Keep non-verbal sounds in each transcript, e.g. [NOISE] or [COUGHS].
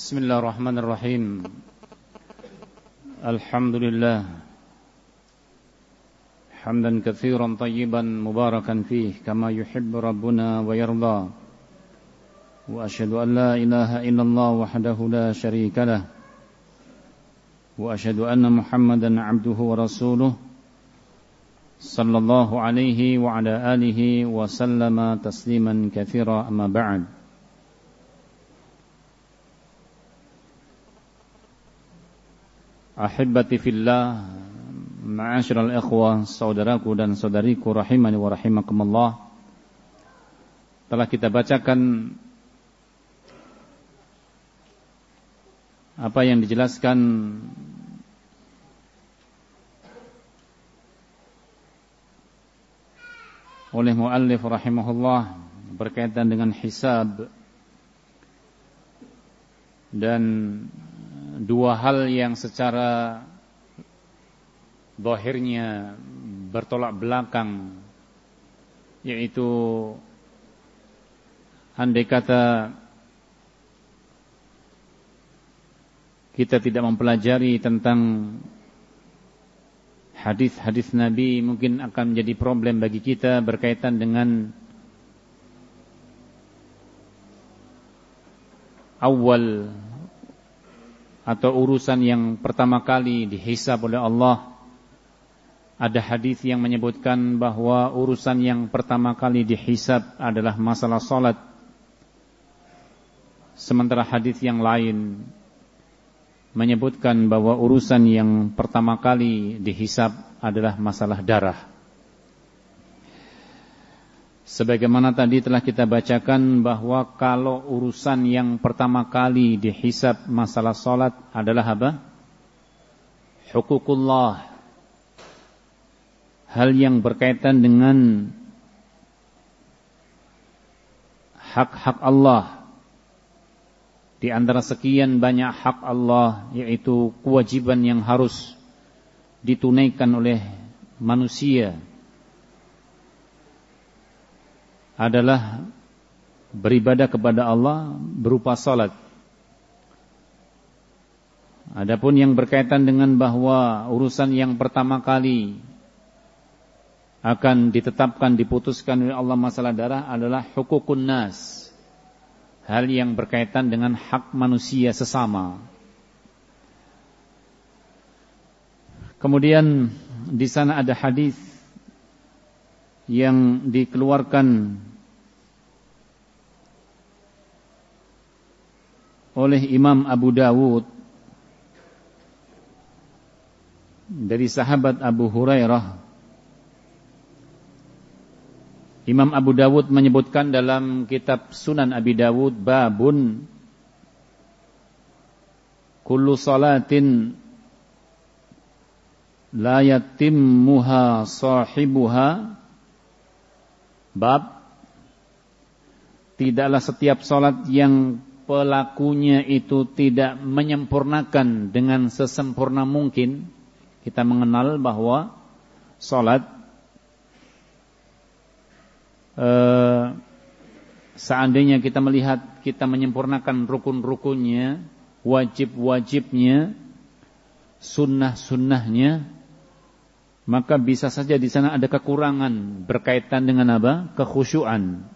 بسم الله الرحمن الرحيم. الحمد لله. حمدا كثيرا طيبا مباركا فيه كما يحب ربنا ويرضى. وأشهد أن لا إله إلا الله وحده لا شريك له. وأشهد أن محمدا عبده ورسوله صلى الله عليه وعلى آله وسلم تسليما كثيرا أما بعد. Ahibati fillah Ma'asyiral ikhwah Saudaraku dan saudariku Rahimani wa rahimakumullah. Telah kita bacakan Apa yang dijelaskan Oleh muallif rahimahullah Berkaitan dengan hisab Dan dua hal yang secara zahirnya bertolak belakang yaitu andai kata kita tidak mempelajari tentang hadis-hadis Nabi mungkin akan menjadi problem bagi kita berkaitan dengan awal atau urusan yang pertama kali dihisab oleh Allah. Ada hadis yang menyebutkan bahwa urusan yang pertama kali dihisab adalah masalah salat. Sementara hadis yang lain menyebutkan bahwa urusan yang pertama kali dihisab adalah masalah darah Sebagaimana tadi telah kita bacakan bahwa kalau urusan yang pertama kali dihisap masalah solat adalah apa? Hukukullah. Hal yang berkaitan dengan hak-hak Allah. Di antara sekian banyak hak Allah yaitu kewajiban yang harus ditunaikan oleh manusia adalah beribadah kepada Allah berupa salat. Adapun yang berkaitan dengan bahwa urusan yang pertama kali akan ditetapkan diputuskan oleh Allah masalah darah adalah hukukun nas. Hal yang berkaitan dengan hak manusia sesama. Kemudian di sana ada hadis yang dikeluarkan oleh Imam Abu Dawud dari sahabat Abu Hurairah. Imam Abu Dawud menyebutkan dalam kitab Sunan Abi Dawud babun kullu salatin la yatimmuha sahibuha bab tidaklah setiap salat yang pelakunya itu tidak menyempurnakan dengan sesempurna mungkin, kita mengenal bahwa salat eh, seandainya kita melihat kita menyempurnakan rukun-rukunnya, wajib-wajibnya, sunnah-sunnahnya, maka bisa saja di sana ada kekurangan berkaitan dengan apa? Kekhusyuan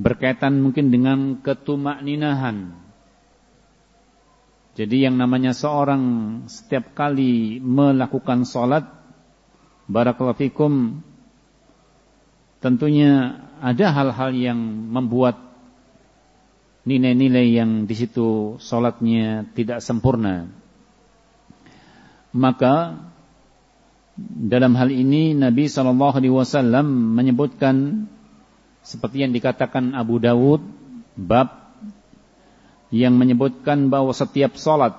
berkaitan mungkin dengan ketumakninahan. Jadi yang namanya seorang setiap kali melakukan sholat, barakallahu fikum, tentunya ada hal-hal yang membuat nilai-nilai yang di situ sholatnya tidak sempurna. Maka dalam hal ini Nabi Shallallahu Alaihi Wasallam menyebutkan seperti yang dikatakan Abu Dawud bab yang menyebutkan bahwa setiap solat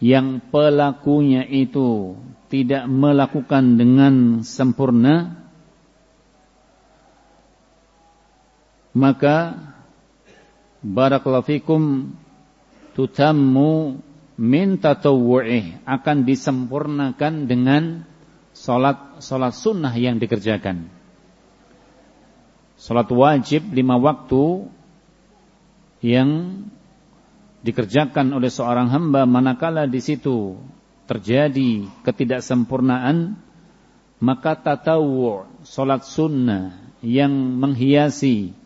yang pelakunya itu tidak melakukan dengan sempurna maka barakallahu fikum min tatawwu'ih akan disempurnakan dengan solat solat sunnah yang dikerjakan. Salat wajib lima waktu yang dikerjakan oleh seorang hamba manakala di situ terjadi ketidaksempurnaan maka tatawu salat sunnah yang menghiasi.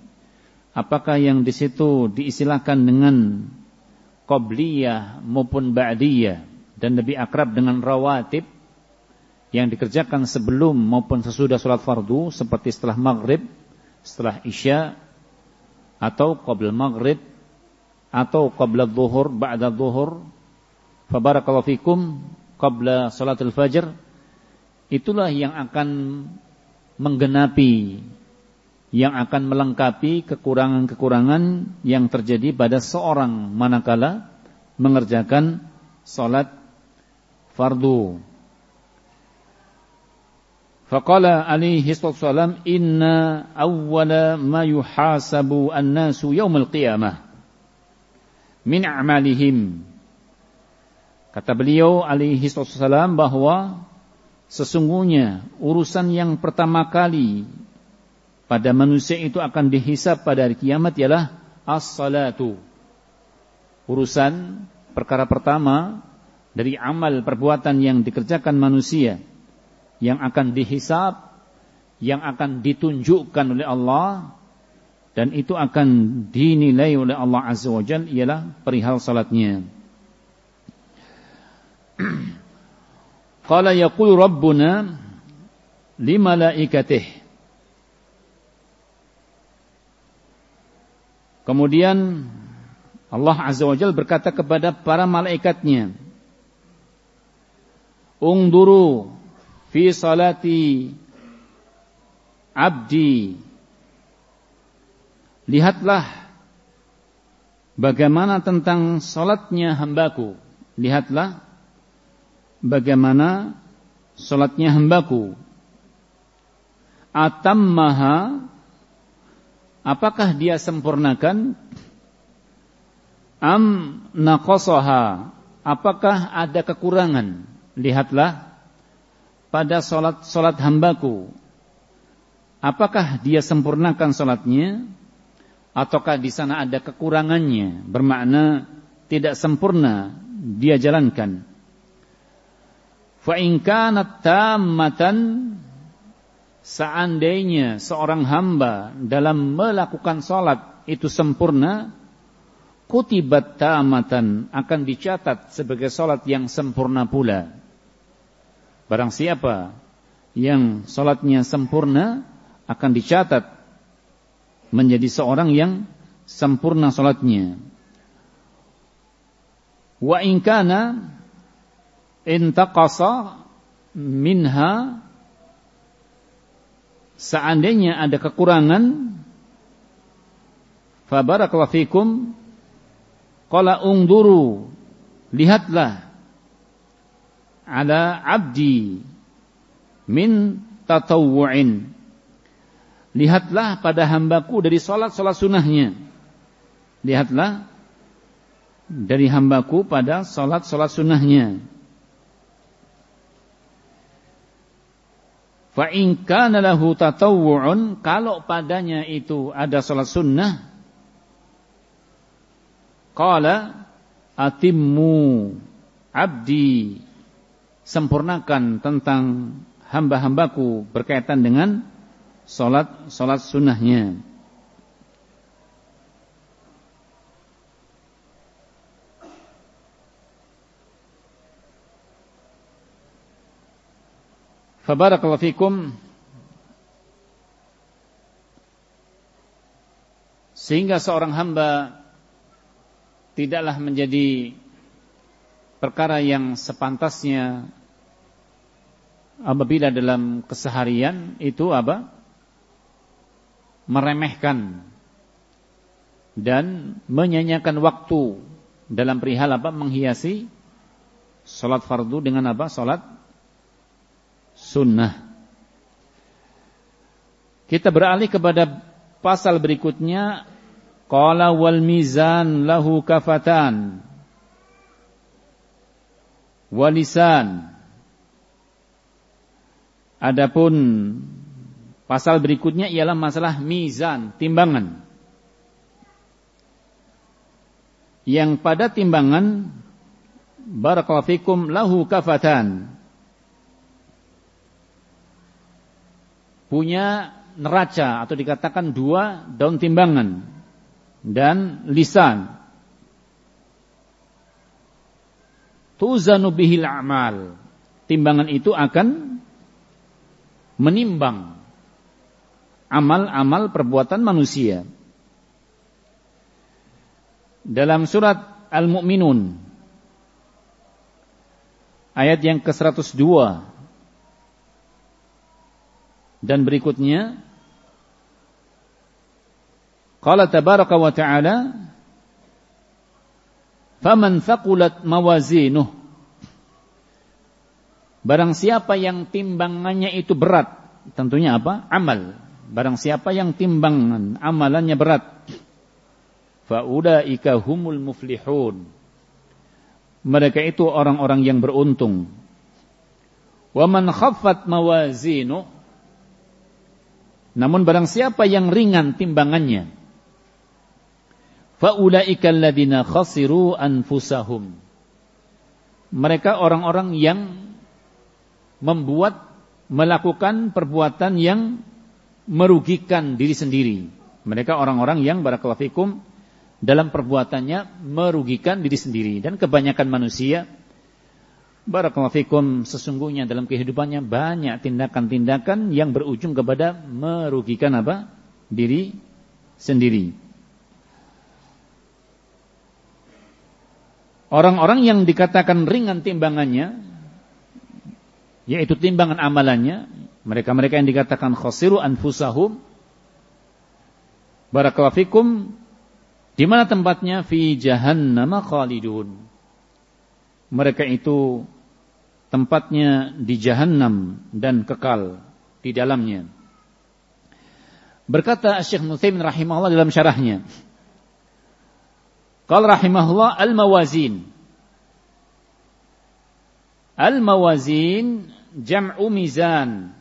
Apakah yang di situ diistilahkan dengan qabliyah maupun ba'diyah dan lebih akrab dengan rawatib yang dikerjakan sebelum maupun sesudah salat fardu seperti setelah maghrib, setelah isya atau qabla maghrib atau qabla dhuhur, ba'da dhuhur. Fabarakallahu fikum qabla salatul fajr. Itulah yang akan menggenapi yang akan melengkapi kekurangan-kekurangan yang terjadi pada seorang manakala mengerjakan salat fardu. Faqala alaihi salam inna awwala ma yuhasabu an-nasu yaumil qiyamah min a'malihim. Kata beliau alaihi salam bahwa sesungguhnya urusan yang pertama kali pada manusia itu akan dihisap pada hari kiamat ialah as-salatu. Urusan perkara pertama dari amal perbuatan yang dikerjakan manusia yang akan dihisap, yang akan ditunjukkan oleh Allah dan itu akan dinilai oleh Allah Azza wa ialah perihal salatnya. [CLEARS THROAT] Qala yaqul rabbuna limalaikatihi Kemudian Allah Azza wa Jal berkata kepada para malaikatnya, Ungduru fi salati abdi. Lihatlah bagaimana tentang salatnya hambaku. Lihatlah bagaimana salatnya hambaku. Atammaha apakah dia sempurnakan? Am naqasaha. Apakah ada kekurangan? Lihatlah pada salat-salat hambaku. Apakah dia sempurnakan salatnya ataukah di sana ada kekurangannya? Bermakna tidak sempurna dia jalankan. Fa in kanat tammatan seandainya seorang hamba dalam melakukan salat itu sempurna, kutibat tamatan akan dicatat sebagai salat yang sempurna pula. Barang siapa yang salatnya sempurna akan dicatat menjadi seorang yang sempurna salatnya. Wa in kana intaqasa minha seandainya ada kekurangan fabarakallahu fikum qala ungduru lihatlah ala abdi min tatawwu'in. Lihatlah pada hambaku dari salat-salat sunnahnya. Lihatlah dari hambaku pada salat-salat sunnahnya Fa in kana lahu kalau padanya itu ada salat sunnah qala atimmu abdi sempurnakan tentang hamba-hambaku berkaitan dengan salat salat sunnahnya Fabarakallahu fikum sehingga seorang hamba tidaklah menjadi perkara yang sepantasnya apabila dalam keseharian itu apa? meremehkan dan menyanyikan waktu dalam perihal apa? menghiasi salat fardu dengan apa? salat sunnah. Kita beralih kepada pasal berikutnya. Qala wal mizan lahu kafatan. Walisan. Adapun pasal berikutnya ialah masalah mizan, timbangan. yang pada timbangan barakallahu fikum lahu kafatan punya neraca atau dikatakan dua daun timbangan dan lisan. Tuzanu bihil amal. Timbangan itu akan menimbang amal-amal perbuatan manusia. Dalam surat Al-Mu'minun ayat yang ke-102 dan berikutnya Qala tabaraka wa ta'ala Faman thaqulat mawazinuh. Barang siapa yang timbangannya itu berat Tentunya apa? Amal. Barang siapa yang timbangan amalannya berat Fa'ulaika humul muflihun. Mereka itu orang-orang yang beruntung. Waman khaffat mawazinu namun barang siapa yang ringan timbangannya, faulaika alladziina khasiru anfusahum. Mereka orang-orang yang membuat melakukan perbuatan yang merugikan diri sendiri. Mereka orang-orang yang barakallahu dalam perbuatannya merugikan diri sendiri dan kebanyakan manusia Barakallahu sesungguhnya dalam kehidupannya banyak tindakan-tindakan yang berujung kepada merugikan apa? diri sendiri. Orang-orang yang dikatakan ringan timbangannya yaitu timbangan amalannya, mereka-mereka yang dikatakan khasiru anfusahum Barakallahu di mana tempatnya fi jahannam khalidun. Mereka itu tempatnya di jahanam dan kekal di dalamnya. Berkata Syekh Nuthaimin rahimahullah dalam syarahnya. Qal rahimahullah al-mawazin. Al-mawazin jam'u mizan.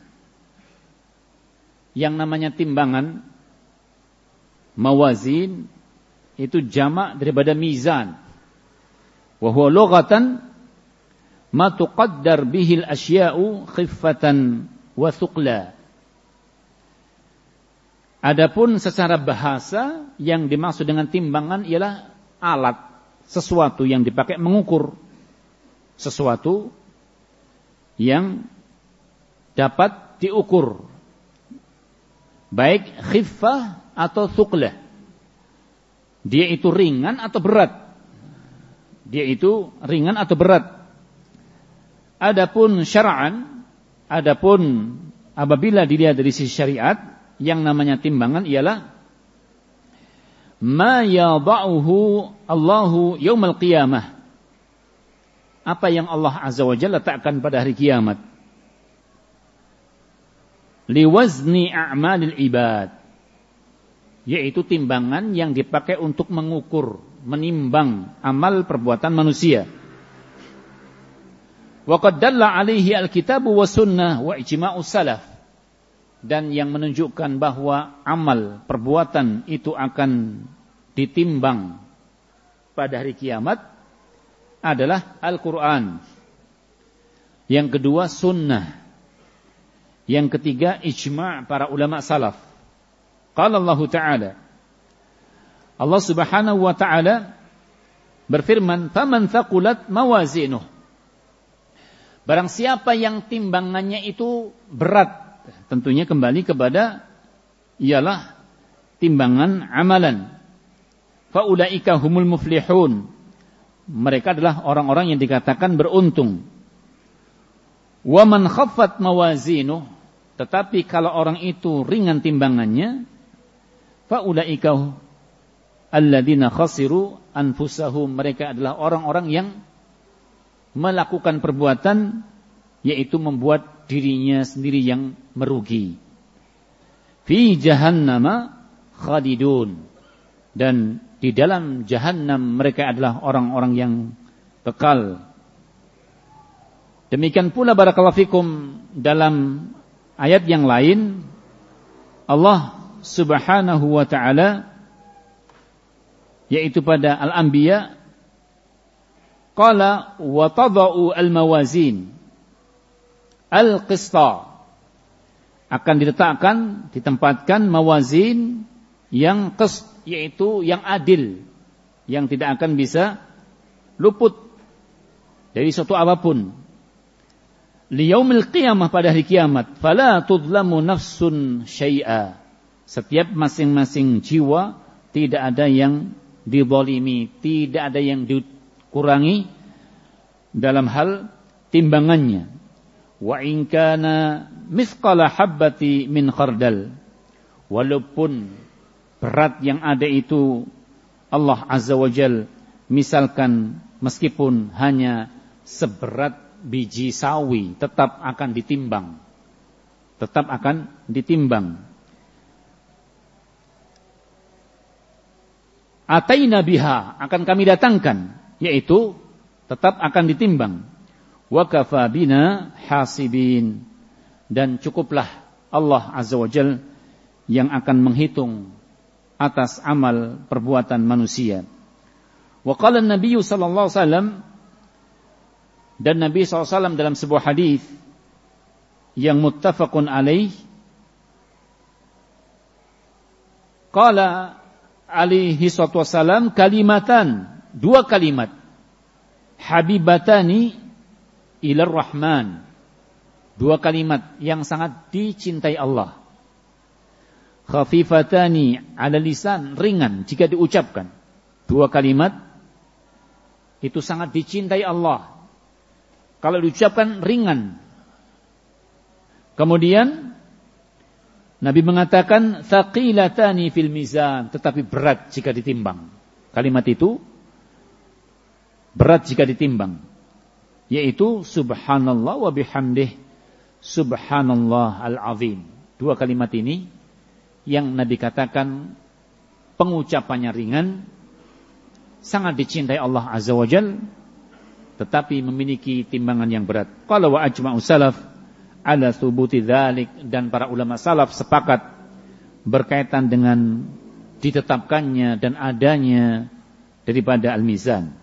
Yang namanya timbangan mawazin itu jamak daripada mizan. Wa huwa ma tuqaddar bihil asya'u khiffatan wa thuqla. Adapun secara bahasa yang dimaksud dengan timbangan ialah alat sesuatu yang dipakai mengukur sesuatu yang dapat diukur baik khiffah atau thuqlah. Dia itu ringan atau berat. Dia itu ringan atau berat. Adapun syara'an, adapun apabila dilihat dari sisi syariat, yang namanya timbangan ialah ma yada'uhu Allahu yaumal qiyamah. Apa yang Allah Azza wa Jalla letakkan pada hari kiamat. Liwazni a'malil ibad. Yaitu timbangan yang dipakai untuk mengukur, menimbang amal perbuatan manusia. Wa qad dalla alaihi alkitabu wa sunnah wa ijma'u salaf. Dan yang menunjukkan bahwa amal perbuatan itu akan ditimbang pada hari kiamat adalah Al-Quran. Yang kedua sunnah. Yang ketiga ijma' para ulama salaf. Qala Allah Ta'ala. Allah Subhanahu wa taala berfirman, "Faman thaqulat mawazinuh." Barang siapa yang timbangannya itu berat, tentunya kembali kepada ialah timbangan amalan. Faulaika humul muflihun. Mereka adalah orang-orang yang dikatakan beruntung. Wa man khaffat mawazinu, tetapi kalau orang itu ringan timbangannya, faulaika alladzina khasiru anfusahum. Mereka adalah orang-orang yang melakukan perbuatan yaitu membuat dirinya sendiri yang merugi. Fi jahannama khalidun dan di dalam jahannam mereka adalah orang-orang yang kekal. Demikian pula barakallahu fikum dalam ayat yang lain Allah Subhanahu wa taala yaitu pada Al-Anbiya qala wa tadau al-mawazin. Al-qista. Akan diletakkan ditempatkan mawazin yang qist yaitu yang adil yang tidak akan bisa luput dari suatu apa pun. Liyaumil qiyamah pada hari kiamat fala tudlamu nafsun syai'a. Setiap masing-masing jiwa tidak ada yang dizalimi tidak ada yang dikurangi dalam hal timbangannya wa in kana mithqala habbati min khardal walaupun berat yang ada itu Allah azza wajal misalkan meskipun hanya seberat biji sawi tetap akan ditimbang. Tetap akan ditimbang. Ataina biha akan kami datangkan yaitu tetap akan ditimbang. Wa kafa bina hasibin dan cukuplah Allah azza wajal yang akan menghitung atas amal perbuatan manusia. Wa qala an-nabiy sallallahu alaihi wasallam dan Nabi SAW dalam sebuah hadis yang muttafaqun alaih Qala alaihi salatu wassalam kalimatan dua kalimat. Habibatani ilar rahman. Dua kalimat yang sangat dicintai Allah. Khafifatani ala lisan ringan jika diucapkan. Dua kalimat itu sangat dicintai Allah. Kalau diucapkan ringan. Kemudian Nabi mengatakan thaqilatani fil mizan, tetapi berat jika ditimbang. Kalimat itu berat jika ditimbang. Yaitu subhanallah wa bihamdih subhanallah al-azim. Dua kalimat ini yang Nabi katakan pengucapannya ringan sangat dicintai Allah Azza wa Jalla tetapi memiliki timbangan yang berat. Kalau wa ajma'u salaf ala thubuti dzalik dan para ulama salaf sepakat berkaitan dengan ditetapkannya dan adanya daripada al-mizan.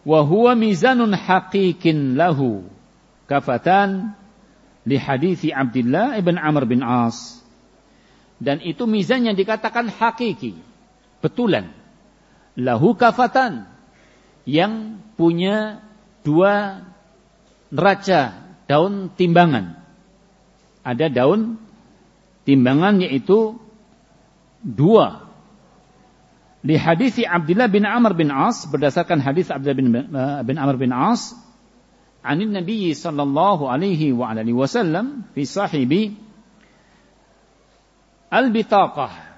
Wa huwa mizanun haqiqin lahu kafatan li hadithi Abdullah ibn Amr bin As. Dan itu mizan yang dikatakan hakiki, betulan. Lahu kafatan yang punya dua neraca daun timbangan. Ada daun timbangan yaitu dua. Di hadis Abdullah bin Amr bin As berdasarkan hadis Abdullah bin, uh, bin Amr bin As anin Nabi sallallahu alaihi wa alihi wasallam fi sahibi al-bitaqah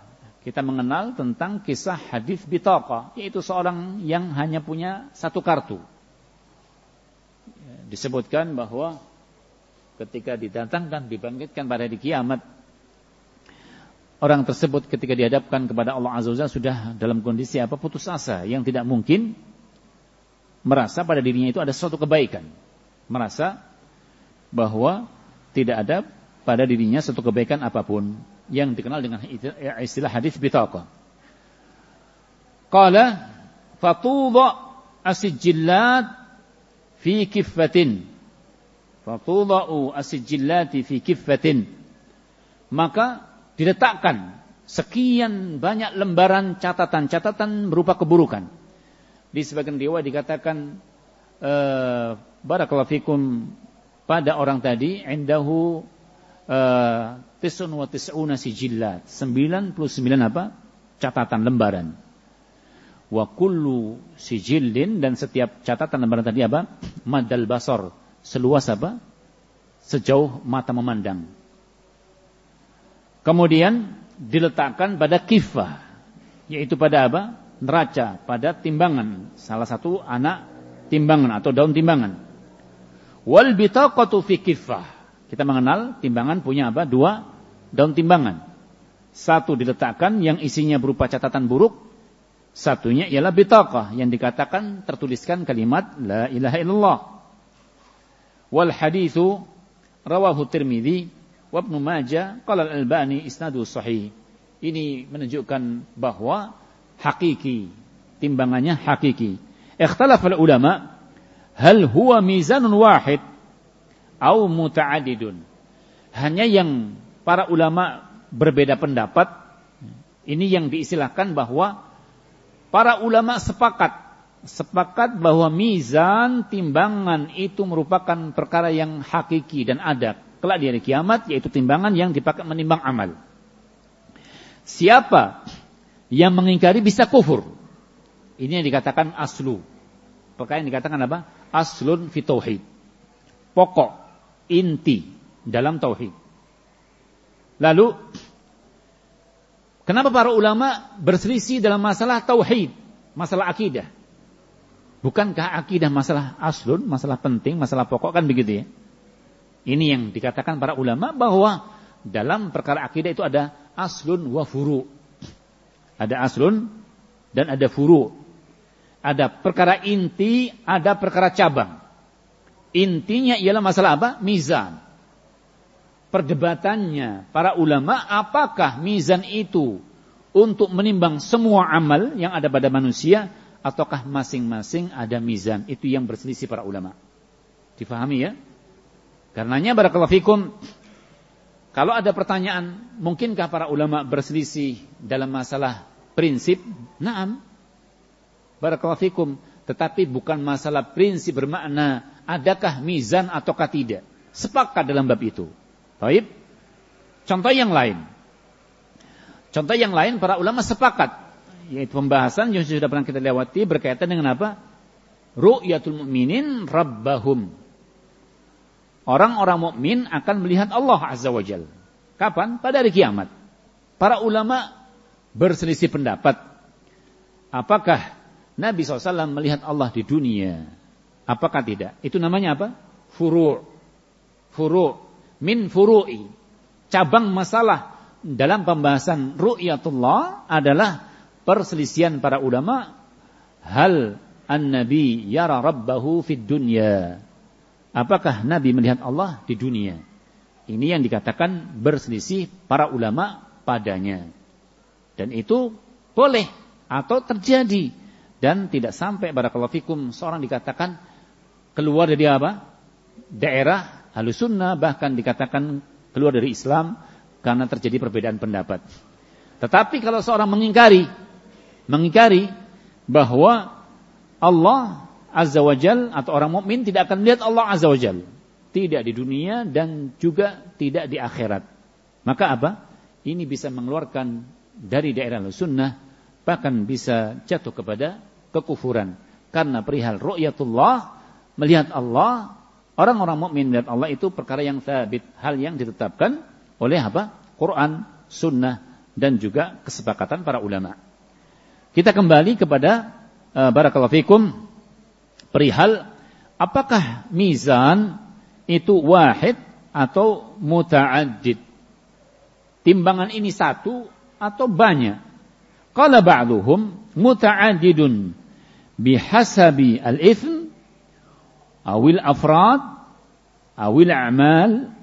kita mengenal tentang kisah hadis bitaqah, yaitu seorang yang hanya punya satu kartu. Disebutkan bahwa ketika didatangkan, dibangkitkan pada hari kiamat, orang tersebut ketika dihadapkan kepada Allah Azza wa sudah dalam kondisi apa putus asa yang tidak mungkin merasa pada dirinya itu ada suatu kebaikan. Merasa bahwa tidak ada pada dirinya suatu kebaikan apa pun yang dikenal dengan istilah hadis bitaqa. Qala fatudha asijillat fi kiffatin. Fatudha'u asijillati fi kiffatin. Maka diletakkan sekian banyak lembaran catatan-catatan berupa keburukan. Di sebagian riwayat dikatakan uh, barakallahu fikum pada orang tadi indahu uh, tisun wa tis'una sijillat. 99 apa? Catatan lembaran. Wa kullu sijillin dan setiap catatan lembaran tadi apa? Madal basor. Seluas apa? Sejauh mata memandang. Kemudian diletakkan pada kifah. Yaitu pada apa? Neraca, pada timbangan. Salah satu anak timbangan atau daun timbangan. Wal bitaqatu fi kifah. Kita mengenal timbangan punya apa? Dua daun timbangan. Satu diletakkan yang isinya berupa catatan buruk, satunya ialah bitaqah yang dikatakan tertuliskan kalimat la ilaha illallah. Wal hadithu rawahu Tirmidzi wa Ibnu Majah Al-Albani isnadu sahih. Ini menunjukkan bahwa hakiki. Timbangannya hakiki. Ikhtalaf ulama hal huwa mizanun wahid au muta'adidun. Hanya yang para ulama berbeda pendapat ini yang diistilahkan bahwa para ulama sepakat sepakat bahwa mizan timbangan itu merupakan perkara yang hakiki dan ada kelak di hari kiamat yaitu timbangan yang dipakai menimbang amal. Siapa yang mengingkari bisa kufur. Ini yang dikatakan aslu. Perkara yang dikatakan apa? Aslun fi. Pokok, inti dalam tauhid. Lalu kenapa para ulama berselisih dalam masalah tauhid, masalah akidah? Bukankah akidah masalah aslun, masalah penting, masalah pokok kan begitu ya? Ini yang dikatakan para ulama bahwa dalam perkara akidah itu ada aslun wa furu. Ada aslun dan ada furu. Ada perkara inti, ada perkara cabang. Intinya ialah masalah apa? Mizan. Perdebatannya para ulama apakah mizan itu untuk menimbang semua amal yang ada pada manusia ataukah masing-masing ada mizan? Itu yang berselisih para ulama. Difahami ya? Karenanya barakallahu fikum kalau ada pertanyaan, mungkinkah para ulama berselisih dalam masalah prinsip? Naam. Barakallahu fikum, tetapi bukan masalah prinsip bermakna adakah mizan ataukah tidak. Sepakat dalam bab itu. Baik. Contoh yang lain. Contoh yang lain para ulama sepakat yaitu pembahasan yang sudah pernah kita lewati berkaitan dengan apa? Ru'yatul mu'minin rabbahum. Orang-orang mukmin akan melihat Allah Azza wa Jal. Kapan? Pada hari kiamat. Para ulama berselisih pendapat. Apakah Nabi SAW melihat Allah di dunia? Apakah tidak? Itu namanya apa? Furu' Furu' Min furu'i. Cabang masalah dalam pembahasan ru'yatullah adalah perselisihan para ulama hal an-nabi yara rabbahu fid dunya apakah nabi melihat Allah di dunia? Ini yang dikatakan berselisih para ulama padanya. Dan itu boleh atau terjadi. Dan tidak sampai barakallahu fikum seorang dikatakan keluar dari apa? Daerah halusunnah bahkan dikatakan keluar dari Islam karena terjadi perbedaan pendapat. Tetapi kalau seorang mengingkari mengingkari bahwa Allah Azza wa Jal atau orang mukmin tidak akan melihat Allah Azza wa Jal. Tidak di dunia dan juga tidak di akhirat. Maka apa? Ini bisa mengeluarkan dari daerah sunnah bahkan bisa jatuh kepada kekufuran. Karena perihal ru'yatullah, melihat Allah, orang-orang mukmin melihat Allah itu perkara yang sabit, hal yang ditetapkan oleh apa? Quran, sunnah dan juga kesepakatan para ulama. Kita kembali kepada uh, barakallahu fikum perihal apakah mizan itu wahid atau muta'addid. Timbangan ini satu atau banyak. Qala ba'duhum muta'addidun bihasabi al-ithm awil afrad awil a'mal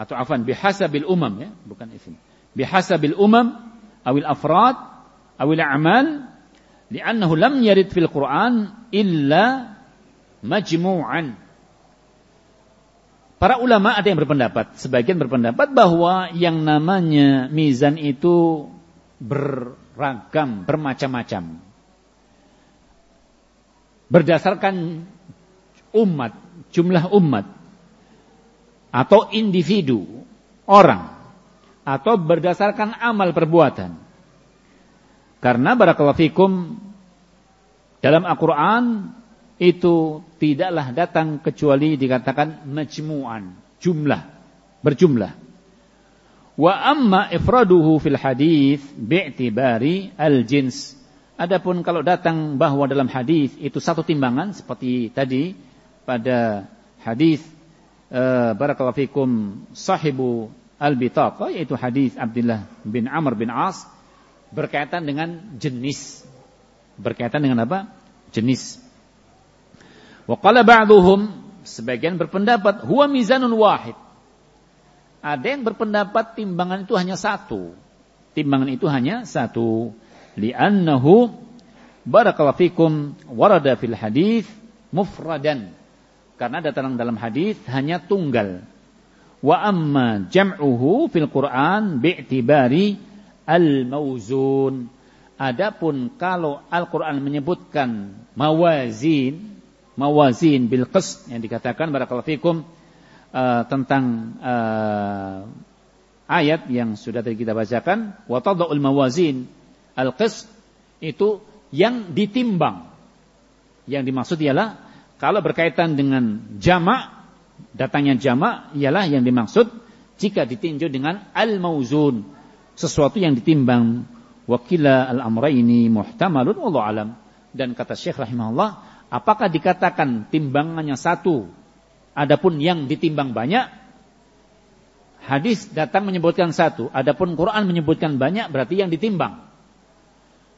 atau afan bihasabil umam ya bukan ithm bihasabil umam awil afrad awil a'mal li'annahu lam yarid fil Qur'an illa majmu'an Para ulama ada yang berpendapat, sebagian berpendapat bahwa yang namanya mizan itu beragam, bermacam-macam. Berdasarkan umat, jumlah umat atau individu, orang atau berdasarkan amal perbuatan. Karena barakallahu fikum dalam Al-Qur'an itu tidaklah datang kecuali dikatakan majmu'an, jumlah, berjumlah. Wa amma ifraduhu fil hadis bi'tibari al-jins. Adapun kalau datang bahwa dalam hadis itu satu timbangan seperti tadi pada hadis uh, barakallahu fikum sahibu al-bitaqa yaitu hadis Abdullah bin Amr bin As berkaitan dengan jenis. Berkaitan dengan apa? Jenis. Wa qala ba'dhum sebagian berpendapat huwa mizanun wahid. Ada yang berpendapat timbangan itu hanya satu. Timbangan itu hanya satu. Li'annahu barakallahu fikum warada fil hadis mufradan. Karena datang dalam hadis hanya tunggal. Wa amma jam'uhu fil Qur'an bi'tibari al-mauzun. Adapun kalau Al-Qur'an menyebutkan mawazin, mawazin bil qist yang dikatakan barakallahu fikum uh, tentang uh, ayat yang sudah tadi kita bacakan, wa mawazin al-qist itu yang ditimbang. Yang dimaksud ialah kalau berkaitan dengan jamak, datangnya jamak ialah yang dimaksud jika ditinjau dengan al-mauzun, sesuatu yang ditimbang. Wakila al-amraini muhtamalun Allah alam. Dan kata Syekh rahimahullah, apakah dikatakan timbangannya satu, adapun yang ditimbang banyak, Hadis datang menyebutkan satu, adapun Quran menyebutkan banyak berarti yang ditimbang.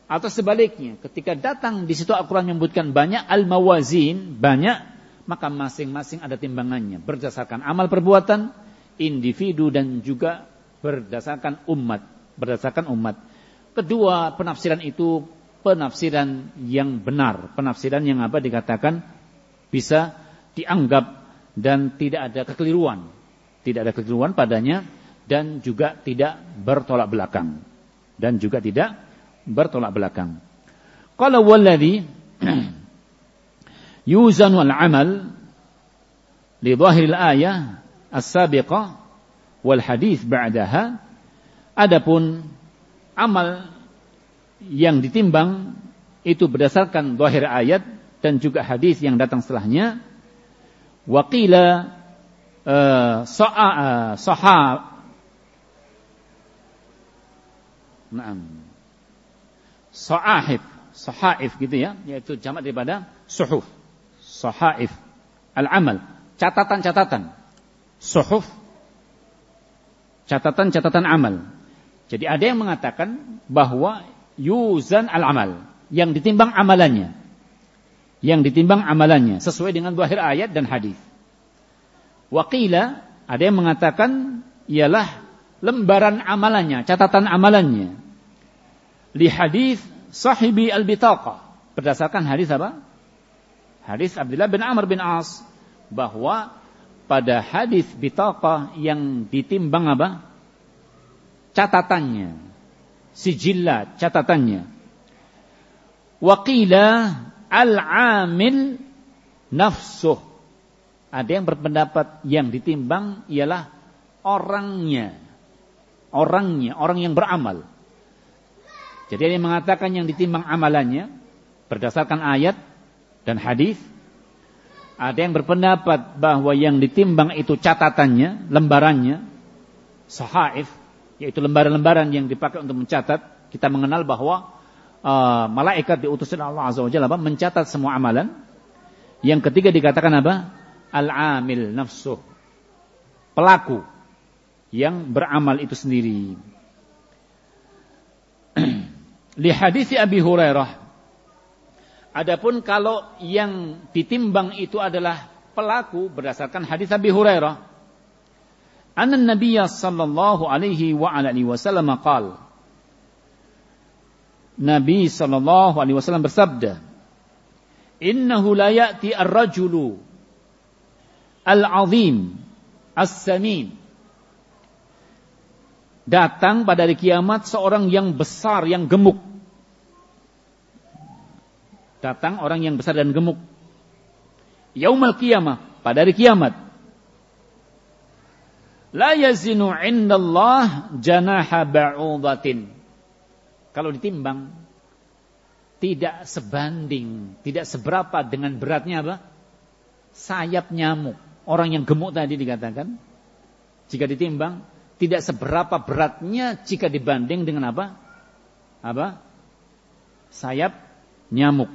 Atau sebaliknya, ketika datang di situ Al-Quran menyebutkan banyak al-mawazin, banyak, maka masing-masing ada timbangannya berdasarkan amal perbuatan individu dan juga berdasarkan umat, berdasarkan umat. Kedua, penafsiran itu penafsiran yang benar, penafsiran yang apa dikatakan bisa dianggap dan tidak ada kekeliruan tidak ada kekeliruan padanya dan juga tidak bertolak belakang dan juga tidak bertolak belakang. Qala walladhi [CLEARS THROAT] yuzanu al-amal li dhahir al-ayah as-sabiqah wal hadis ba'daha adapun amal yang ditimbang itu berdasarkan zahir ayat dan juga hadis yang datang setelahnya waqila so'a uh, soha Naam. So'ahif, sohaif gitu ya, yaitu jamak daripada suhuf. Sohaif, al-amal, catatan-catatan. Suhuf, catatan-catatan amal. Jadi ada yang mengatakan bahwa yuzan al-amal, yang ditimbang amalannya. Yang ditimbang amalannya sesuai dengan zahir ayat dan hadis. Wakila ada yang mengatakan ialah lembaran amalannya, catatan amalannya. Li hadis sahibi al-bitaqa. Berdasarkan hadis apa? Hadis Abdullah bin Amr bin As bahwa pada hadis bitaqa yang ditimbang apa? Catatannya. Sijillah catatannya. Wakila al-amil nafsuh ada yang berpendapat yang ditimbang ialah orangnya. Orangnya, orang yang beramal. Jadi ada yang mengatakan yang ditimbang amalannya berdasarkan ayat dan hadis. Ada yang berpendapat bahwa yang ditimbang itu catatannya, lembarannya, sahaif, yaitu lembaran-lembaran yang dipakai untuk mencatat. Kita mengenal bahwa uh, malaikat diutus oleh Allah Azza wa Jalla mencatat semua amalan. Yang ketiga dikatakan apa? al-amil nafsuh. Pelaku yang beramal itu sendiri. [CLEARS THROAT] Li hadis Abi Hurairah. Adapun kalau yang ditimbang itu adalah pelaku berdasarkan hadis Abi Hurairah. Anna Nabi sallallahu alaihi wa alihi wasallam qaal. Nabi sallallahu alaihi wasallam bersabda, "Innahu la ya'ti ar-rajulu al-azim as-samin datang pada hari kiamat seorang yang besar yang gemuk datang orang yang besar dan gemuk. Yaumal qiyamah pada hari kiamat. La yazinu indallah janaha ba'udatin. Kalau ditimbang tidak sebanding tidak seberapa dengan beratnya apa? Sayap nyamuk. Orang yang gemuk tadi dikatakan, jika ditimbang, tidak seberapa beratnya jika dibanding dengan apa? Apa? Sayap nyamuk.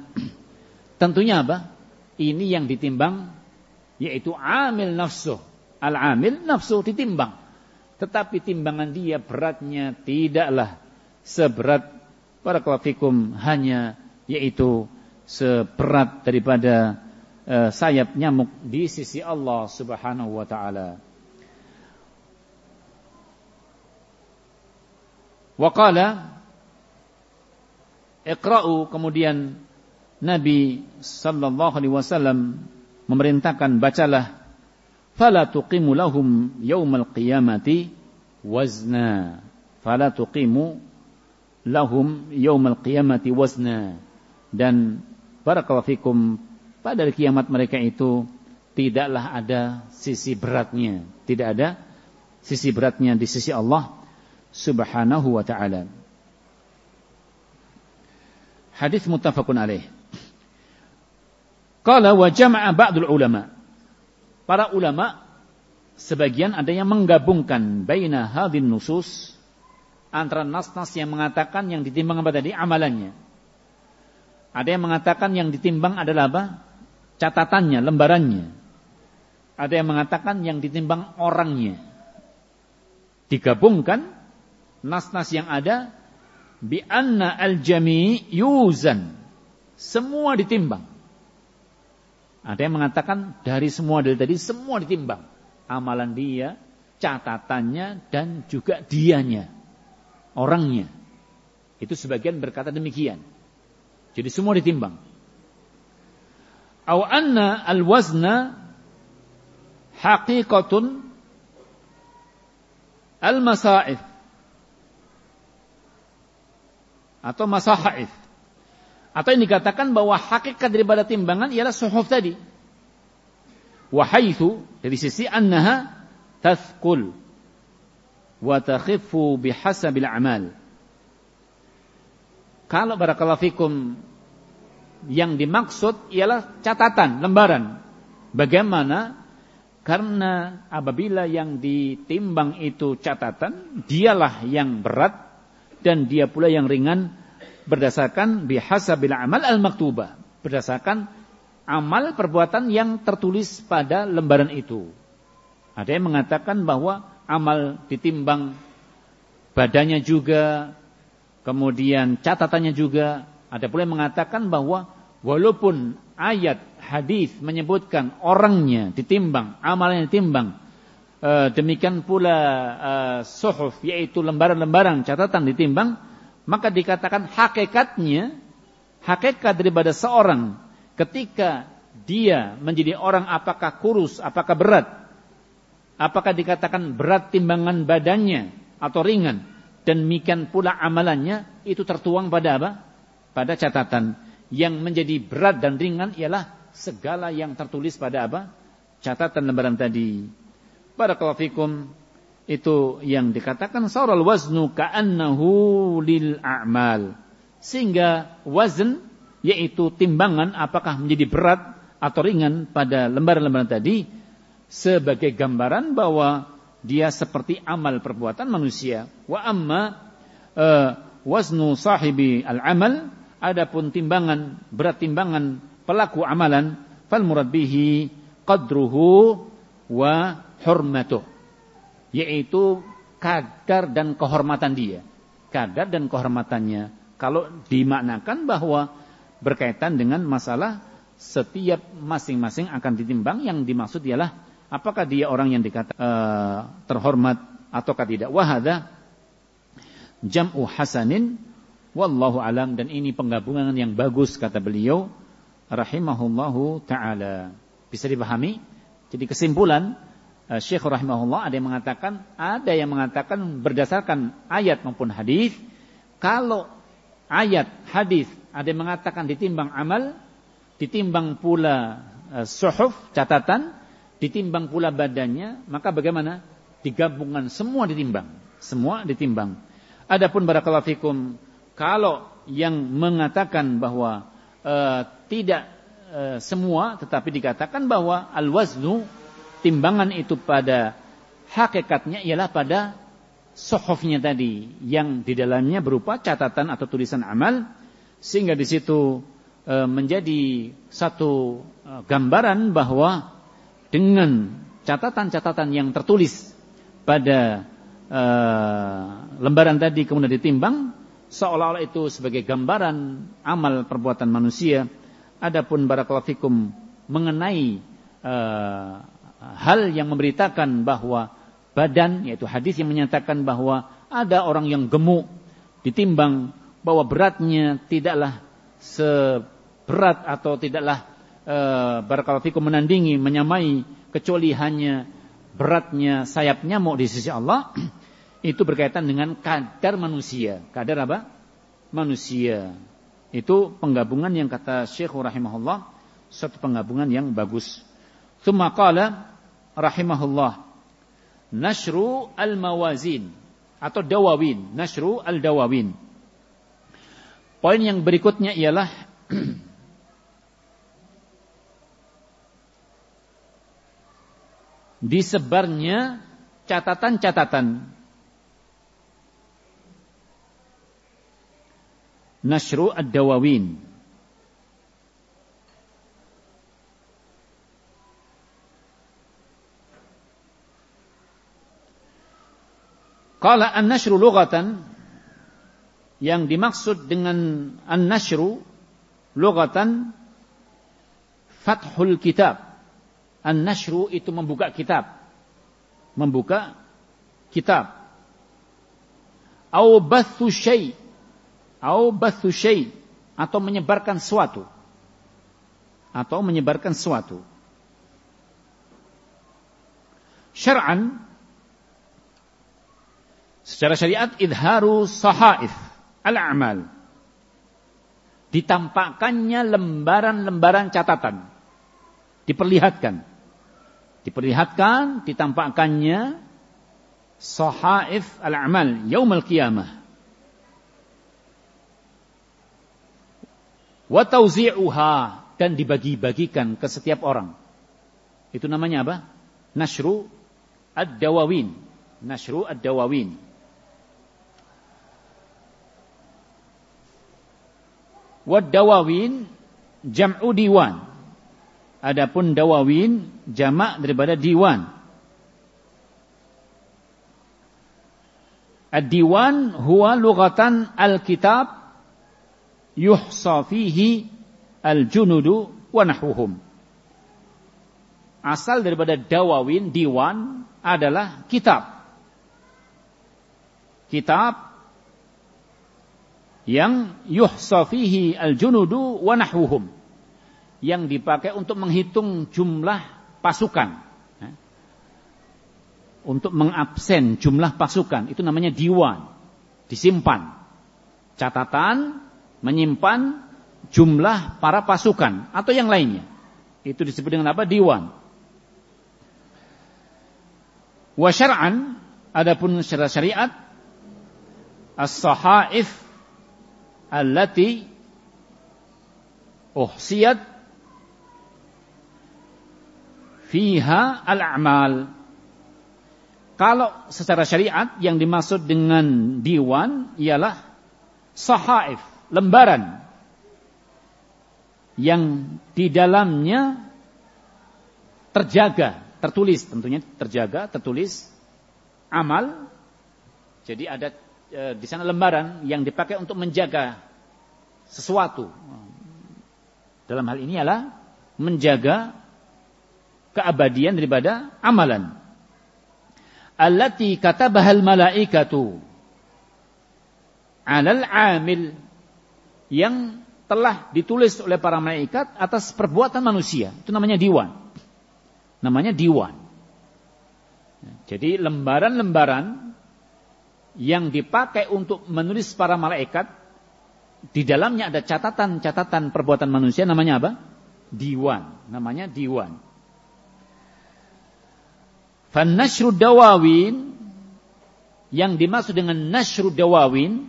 Tentunya apa? Ini yang ditimbang yaitu amil nafsu. Al-amil nafsu ditimbang. Tetapi timbangan dia beratnya tidaklah seberat para kelafikum hanya yaitu seberat daripada uh, sayap nyamuk di sisi Allah Subhanahu wa taala. Waqala Iqra'u kemudian Nabi sallallahu alaihi wasallam memerintahkan bacalah fala tuqimu lahum yaumal qiyamati wazna. Fala tuqimu lahum yaumal qiyamati wazna. Dan barakallahu fikum pada kiamat mereka itu tidaklah ada sisi beratnya. Tidak ada sisi beratnya di sisi Allah subhanahu wa ta'ala Hadis muttafaqun alaih. Qala wa jama'a ba'dul ulama. Para ulama sebagian ada yang menggabungkan baina hadin nusus antara nas-nas yang mengatakan yang ditimbang apa tadi amalannya. Ada yang mengatakan yang ditimbang adalah apa? Catatannya, lembarannya. Ada yang mengatakan yang ditimbang orangnya. Digabungkan nas-nas yang ada bi anna al-jami' yuzan. Semua ditimbang. Ada yang mengatakan dari semua dari tadi semua ditimbang. Amalan dia, catatannya dan juga dianya. Orangnya. Itu sebagian berkata demikian. Jadi semua ditimbang. Aw anna al-wazna haqiqatun al-masa'if atau masahaif. Atau yang dikatakan bahwa hakikat daripada timbangan ialah suhuf tadi. Wahaitu dari sisi annaha tathqul wa takhiffu bihasabil amal. Kalau barakallahu fikum yang dimaksud ialah catatan, lembaran. Bagaimana? Karena apabila yang ditimbang itu catatan, dialah yang berat dan dia pula yang ringan berdasarkan bihasabil amal al-maktubah, berdasarkan amal perbuatan yang tertulis pada lembaran itu. Ada yang mengatakan bahwa amal ditimbang badannya juga, kemudian catatannya juga. Ada pula yang mengatakan bahwa walaupun ayat hadis menyebutkan orangnya ditimbang, amalnya ditimbang, demikian pula e, suhuf yaitu lembaran-lembaran catatan ditimbang, maka dikatakan hakikatnya hakikat daripada seorang ketika dia menjadi orang apakah kurus, apakah berat, apakah dikatakan berat timbangan badannya atau ringan dan demikian pula amalannya itu tertuang pada apa? Pada catatan yang menjadi berat dan ringan ialah segala yang tertulis pada apa? Catatan lembaran tadi. Barakallahu fikum itu yang dikatakan saural waznu ka'annahu lil a'mal. Sehingga wazn yaitu timbangan apakah menjadi berat atau ringan pada lembaran-lembaran tadi sebagai gambaran bahwa dia seperti amal perbuatan manusia. Wa amma uh, waznu sahibi al-amal adapun timbangan berat timbangan pelaku amalan fal murad bihi qadruhu wa hurmatuh yaitu kadar dan kehormatan dia. Kadar dan kehormatannya. Kalau dimaknakan bahwa berkaitan dengan masalah setiap masing-masing akan ditimbang yang dimaksud ialah apakah dia orang yang dikata uh, terhormat ataukah tidak. Wahada jam'u hasanin wallahu alam dan ini penggabungan yang bagus kata beliau rahimahullahu taala. Bisa dipahami? Jadi kesimpulan Syekh rahimahullah ada yang mengatakan ada yang mengatakan berdasarkan ayat maupun hadis kalau ayat hadis ada yang mengatakan ditimbang amal ditimbang pula uh, suhuf catatan ditimbang pula badannya maka bagaimana? Digabungkan semua ditimbang. Semua ditimbang. Adapun barakallahu fikum kalau yang mengatakan bahwa uh, tidak uh, semua tetapi dikatakan bahwa al-waznu timbangan itu pada hakikatnya ialah pada sohofnya tadi yang di dalamnya berupa catatan atau tulisan amal sehingga di situ e, menjadi satu e, gambaran bahwa dengan catatan-catatan yang tertulis pada e, lembaran tadi kemudian ditimbang seolah-olah itu sebagai gambaran amal perbuatan manusia. Adapun barakallahu fikum mengenai hal yang memberitakan bahwa badan yaitu hadis yang menyatakan bahwa ada orang yang gemuk, ditimbang bahwa beratnya tidaklah seberat atau tidaklah e, barakallahu menandingi menyamai kecuali hanya beratnya sayap nyamuk di sisi Allah [CLEARS THROAT] itu berkaitan dengan kadar manusia. Kadar apa? Manusia. Itu penggabungan yang kata Syekh rahimahullah satu penggabungan yang bagus. Tsumma qala rahimahullah nashru al-mawazin atau dawawin, nashru al-dawawin. Poin yang berikutnya ialah [CLEARS THROAT] disebarnya catatan-catatan nashru ad-dawawin Qala an-nashru lughatan yang dimaksud dengan an-nashru lughatan fathul kitab. An-nashru itu membuka kitab. Membuka kitab. Au bathu syai. Au bathu syai atau menyebarkan sesuatu. Atau menyebarkan sesuatu. Syar'an secara syariat idharu sahaif al-amal. Ditampakkannya lembaran-lembaran catatan. Diperlihatkan. Diperlihatkan, ditampakkannya sahaif al-amal yaumul qiyamah. Wa tauzi'uha dan dibagi-bagikan ke setiap orang. Itu namanya apa? Nashru ad-dawawin. Nashru ad-dawawin. Wad dawawin jam'u diwan. Adapun dawawin jamak daripada diwan. Ad-diwan huwa lughatan al-kitab yuhsa fihi al-junudu wa nahwuhum. Asal daripada dawawin, diwan adalah kitab. Kitab yang yuhsa fihi al-junudu wa nahwuhum. Yang dipakai untuk menghitung jumlah pasukan. Ya. untuk mengabsen jumlah pasukan. Itu namanya diwan. Disimpan. Catatan menyimpan jumlah para pasukan atau yang lainnya. Itu disebut dengan apa? Diwan. Wa syar'an adapun secara syariat as-sahaif allati uhsiyat fiha al-a'mal. Kalau secara syariat yang dimaksud dengan diwan ialah sahaif, lembaran yang di dalamnya terjaga, tertulis tentunya terjaga, tertulis amal. Jadi ada e, di sana lembaran yang dipakai untuk menjaga sesuatu. Dalam hal ini adalah menjaga keabadian daripada amalan. Allati katabahal malaikatu alal amil yang telah ditulis oleh para malaikat atas perbuatan manusia. Itu namanya diwan. Namanya diwan. Jadi lembaran-lembaran yang dipakai untuk menulis para malaikat di dalamnya ada catatan-catatan perbuatan manusia namanya apa? Diwan, namanya diwan. Fan nashru dawawin yang dimaksud dengan nashru dawawin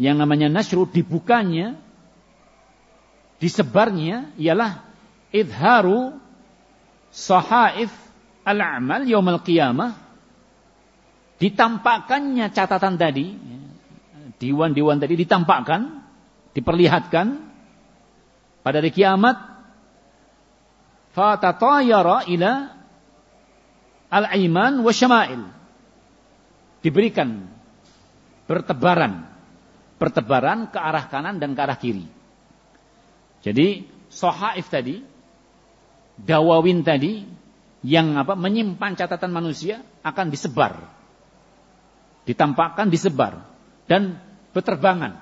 yang namanya nashru dibukanya disebarnya ialah idharu sahaif al-amal yaumil qiyamah ditampakkannya catatan tadi, diwan-diwan tadi ditampakkan, diperlihatkan pada hari kiamat, fatatayara ila al-aiman wa syama'il. Diberikan bertebaran, bertebaran ke arah kanan dan ke arah kiri. Jadi sohaif tadi, dawawin tadi, yang apa menyimpan catatan manusia akan disebar ditampakkan, disebar. dan beterbangan.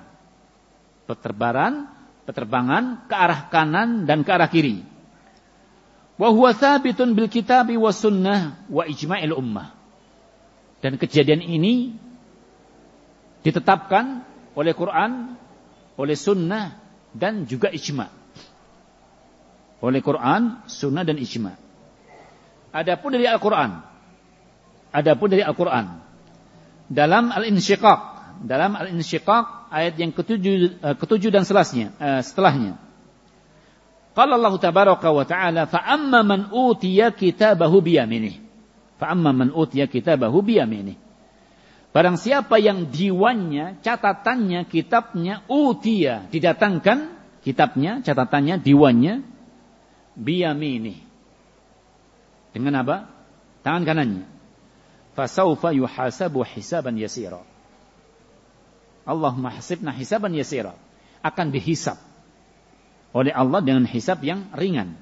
Beterbaran, beterbangan ke arah kanan dan ke arah kiri. Wa huwa thabitun bil kitabi wa sunnah wa ijma'il ummah. Dan kejadian ini ditetapkan oleh Quran, oleh sunnah dan juga ijma. Oleh Quran, sunnah dan ijma. Adapun dari Al-Quran, adapun dari Al-Quran, dalam Al-Insyiqaq, dalam Al-Insyiqaq ayat yang ketujuh, eh, ketujuh dan setelahnya, uh, setelahnya. Qala Allah tabaraka wa ta'ala fa amma man utiya kitabahu biyaminih. Fa amma man utiya kitabahu biyaminih. Barang siapa yang diwannya, catatannya, kitabnya utiya, didatangkan kitabnya, catatannya, diwannya biyaminih. Dengan apa? Tangan kanannya. Fasaufa yuhasabu hisaban yasira. Allah mahasibna hisaban yasira. Akan dihisab oleh Allah dengan hisab yang ringan.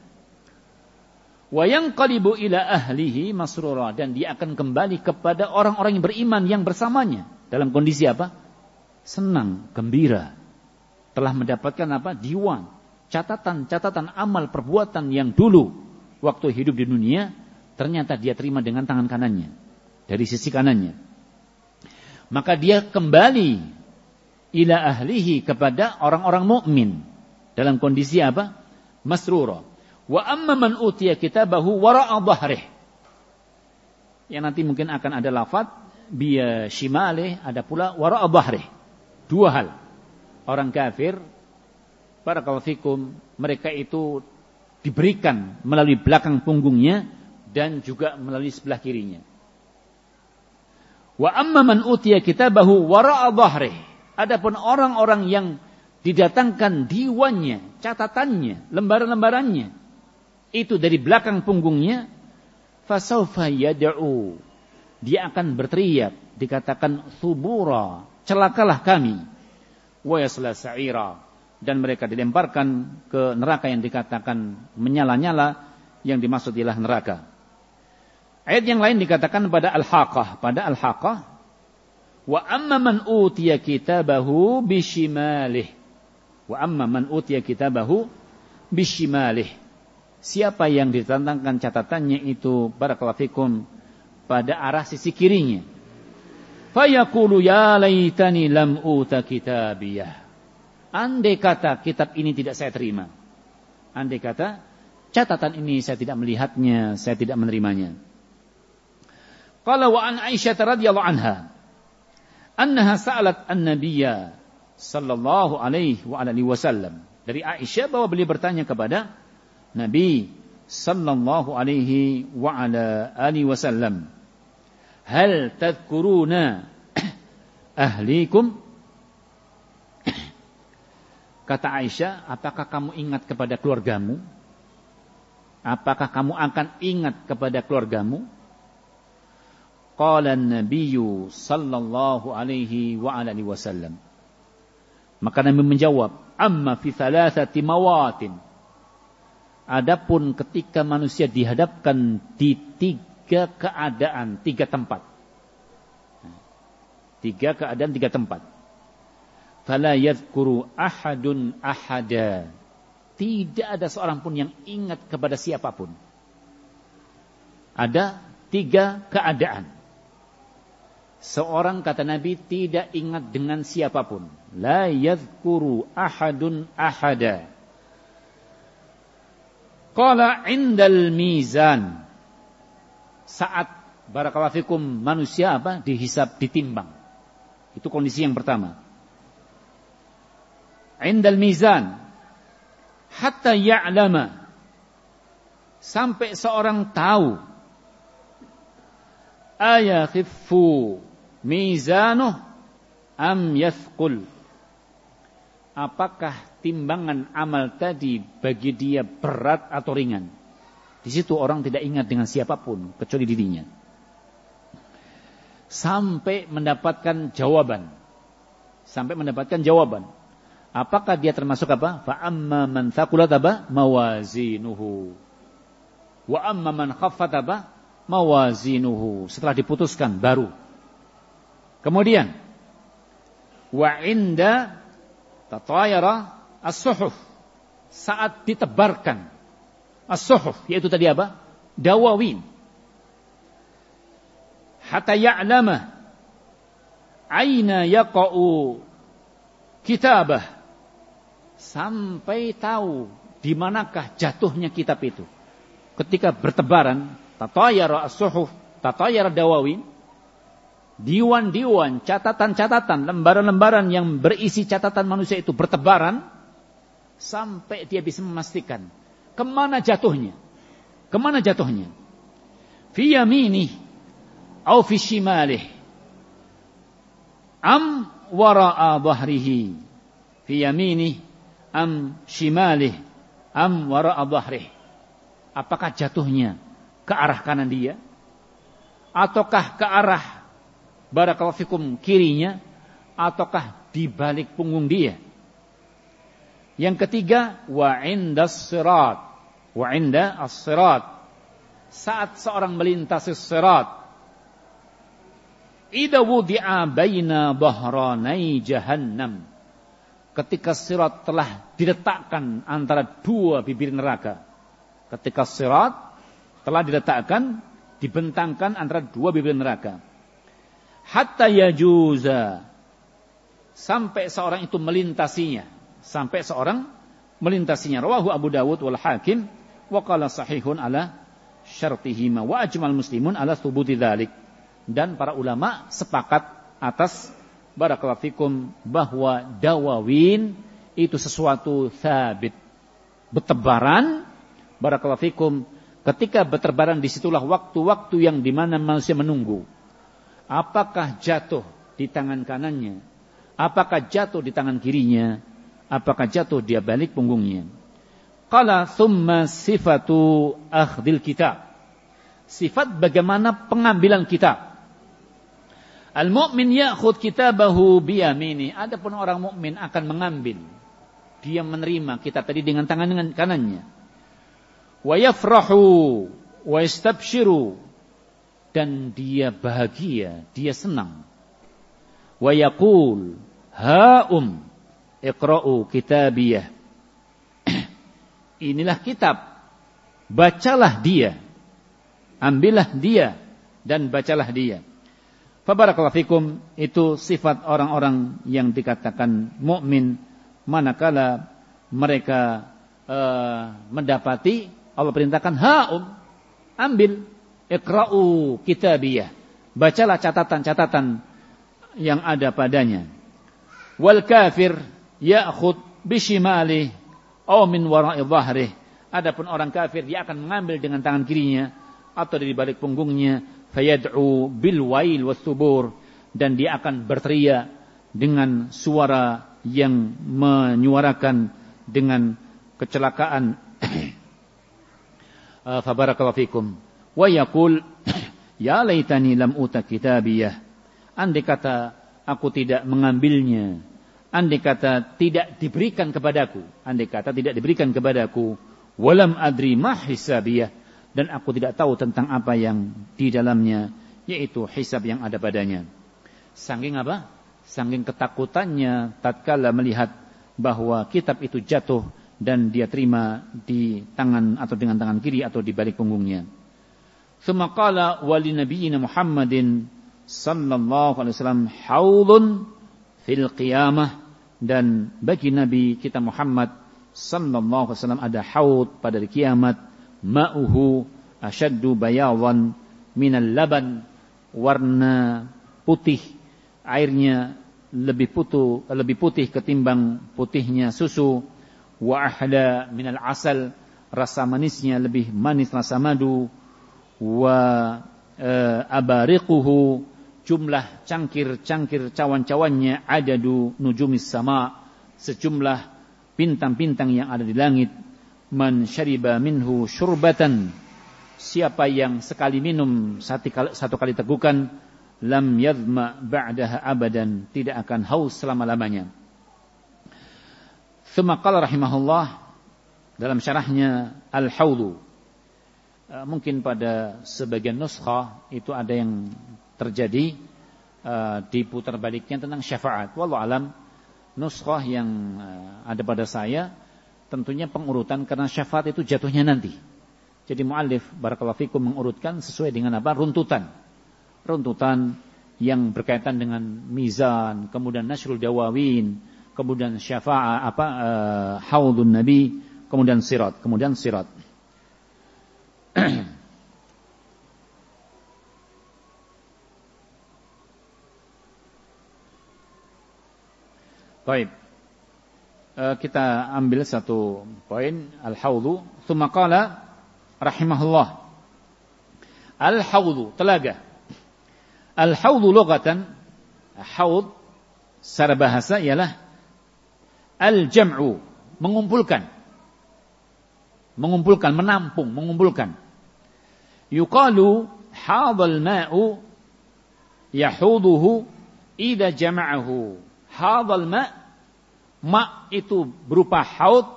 Wa yanqalibu ila ahlihi masrura dan dia akan kembali kepada orang-orang yang beriman yang bersamanya dalam kondisi apa? Senang, gembira. Telah mendapatkan apa? Diwan, catatan-catatan amal perbuatan yang dulu waktu hidup di dunia ternyata dia terima dengan tangan kanannya dari sisi kanannya. Maka dia kembali ila ahlihi kepada orang-orang mukmin dalam kondisi apa? Masrura. Wa amma man utiya kitabahu wara'a dhahrih. Yang nanti mungkin akan ada lafaz biya shimale, ada pula wara'a dhahrih. Dua hal. Orang kafir barakallahu fikum, mereka itu diberikan melalui belakang punggungnya dan juga melalui sebelah kirinya. Wa amma man utiya kitabahu wara'a dhahrih. Adapun orang-orang yang didatangkan diwannya, catatannya, lembaran-lembarannya. Itu dari belakang punggungnya. Fasaufa yad'u. Dia akan berteriak. Dikatakan subura. Celakalah kami. Wa yasla sa'ira. Dan mereka dilemparkan ke neraka yang dikatakan menyala-nyala. Yang dimaksud ialah neraka. Ayat yang lain dikatakan pada Al-Haqah. Pada Al-Haqah. Wa amma man utiya kitabahu bishimalih Wa amma man utiya kitabahu bishimalih. Siapa yang ditantangkan catatannya itu barakallahu pada arah sisi kirinya. Fayaqulu ya laitani lam uta kitabiyah. Andai kata kitab ini tidak saya terima. Andai kata catatan ini saya tidak melihatnya, saya tidak menerimanya. Qala wa an Aisyah radhiyallahu anha annaha sa'alat an-nabiyya sallallahu alaihi wa alihi wasallam. Dari Aisyah bahwa beliau bertanya kepada Nabi sallallahu alaihi wa ala alihi wasallam, "Hal tadhkuruna ahlikum?" Kata Aisyah, "Apakah kamu ingat kepada keluargamu?" Apakah kamu akan ingat kepada keluargamu? Qala an-nabiyyu sallallahu alaihi wa alihi wasallam. Maka Nabi menjawab, amma fi thalathati mawatin. Adapun ketika manusia dihadapkan di tiga keadaan, tiga tempat. Tiga keadaan, tiga tempat. Fala yadhkuru ahadun ahada. Tidak ada seorang pun yang ingat kepada siapa pun. Ada tiga keadaan. Seorang kata Nabi tidak ingat dengan siapa pun. La yadhkuru ahadun ahada. Qala indal mizan. Saat barakallahu fikum manusia apa? Dihisap, ditimbang. Itu kondisi yang pertama. Indal mizan. Hatta ya'lama. Sampai seorang tahu. Ayakhifu mizanuh am yathqul apakah timbangan amal tadi bagi dia berat atau ringan? Di situ orang tidak ingat dengan siapa pun kecuali dirinya. Sampai mendapatkan jawaban. Sampai mendapatkan jawaban. Apakah dia termasuk apa? Fa amma man thaqulat apa? Mawazinuhu. Wa amma man khaffat apa? Mawazinuhu. Setelah diputuskan baru Kemudian wa inda tatayara as-suhuf. Saat ditebarkan as-suhuf yaitu tadi apa? Dawawin. Hatta ya'lama aina yaqa'u kitabah. Sampai tahu di manakah jatuhnya kitab itu. Ketika bertebaran tatayara as-suhuf tatayara dawawin diwan-diwan, catatan-catatan, lembaran-lembaran yang berisi catatan manusia itu bertebaran sampai dia bisa memastikan ke mana jatuhnya, ke mana jatuhnya. Fi yaminih atau fi shimalih am wara'a dhahrihi fi yaminih am shimalih am wara'a dhahrih apakah jatuhnya ke arah kanan dia? Ataukah ke arah barakallahu fikum kirinya ataukah di balik punggung dia. Yang ketiga wa indas sirat. Wa inda as-sirat. Saat seorang melintasi sirat. Ida wudi'a baina dhahranai jahannam. Ketika sirat telah diletakkan antara dua bibir neraka. Ketika sirat telah diletakkan, dibentangkan antara dua bibir neraka hatta yajuza. Sampai seorang itu melintasinya. Sampai seorang melintasinya. Rawahu Abu Dawud wal Hakim. Wa qala sahihun ala syartihima wa ajmal muslimun ala thubuti dzalik dan para ulama sepakat atas barakallahu fikum bahwa dawawin itu sesuatu sabit bertebaran barakallahu fikum ketika bertebaran di situlah waktu-waktu yang di mana manusia menunggu apakah jatuh di tangan kanannya, apakah jatuh di tangan kirinya, apakah jatuh di balik punggungnya. Qala thumma sifatu akhdil kitab. Sifat bagaimana pengambilan kitab. Al-mu'min ya'khud kitabahu biyamini. Adapun orang mukmin akan mengambil. Dia menerima kitab tadi dengan tangan dengan kanannya. Wa yafrahu wa yastabshiru dan dia bahagia, dia senang. Wa yaqul ha'um iqra'u kitabiyah. [CLEARS THROAT] Inilah kitab. Bacalah dia. Ambillah dia dan bacalah dia. Fabarakallahu fikum itu sifat orang-orang yang dikatakan mukmin manakala mereka uh, mendapati Allah perintahkan ha'um ambil Iqra'u kitabiyah. Bacalah catatan-catatan yang ada padanya. Wal kafir ya'khud bishimali aw min wara'i dhahrih. Adapun orang kafir dia akan mengambil dengan tangan kirinya atau dari balik punggungnya fayad'u bil wail wasubur dan dia akan berteriak dengan suara yang menyuarakan dengan kecelakaan. [COUGHS] Fabarakallahu fikum wa yaqul ya laitani lam uta kitabiyah. Andai kata aku tidak mengambilnya andai kata tidak diberikan kepadaku andai kata tidak diberikan kepadaku walam adri ma hisabiyah. Dan aku tidak tahu tentang apa yang di dalamnya yaitu hisab yang ada padanya. Saking apa? Saking ketakutannya tatkala melihat bahwa kitab itu jatuh dan dia terima di tangan atau dengan tangan kiri atau di balik punggungnya ثم قال ولنبينا محمد صلى الله عليه وسلم حوض في القيامة dan bagi Nabi kita Muhammad sallallahu alaihi wasallam ada haud pada hari kiamat ma'uhu ashaddu bayawan minal laban warna putih airnya lebih putih lebih putih ketimbang putihnya susu wa ahla minal asal rasa manisnya lebih manis rasa madu wa e, abariquhu jumlah cangkir-cangkir cawan-cawannya adadu nujumis sama sejumlah bintang-bintang yang ada di langit man syariba minhu syurbatan siapa yang sekali minum satu kali, satu kali tegukan lam yadma ba'daha abadan tidak akan haus selama-lamanya. Thumma qala rahimahullah dalam syarahnya Al-Hawdu mungkin pada sebagian nuskha itu ada yang terjadi uh, diputar baliknya tentang syafaat. Wallahu alam nuskhah yang uh, ada pada saya tentunya pengurutan karena syafaat itu jatuhnya nanti. Jadi muallif barakallahu fikum mengurutkan sesuai dengan apa? runtutan. Runtutan yang berkaitan dengan mizan, kemudian nasrul dawawin, kemudian syafaat apa uh, haudun nabi, kemudian sirat, kemudian sirat. [CLEARS THROAT] Baik. Uh, kita ambil satu poin al-haudhu, thumma qala rahimahullah. Al-haudhu, telaga. Al-haudhu lughatan haud secara bahasa ialah al-jam'u, mengumpulkan. Mengumpulkan, menampung, mengumpulkan. Yuqalu hadal ma'u yahuduhu idza jama'ahu hadal ma ma itu berupa haud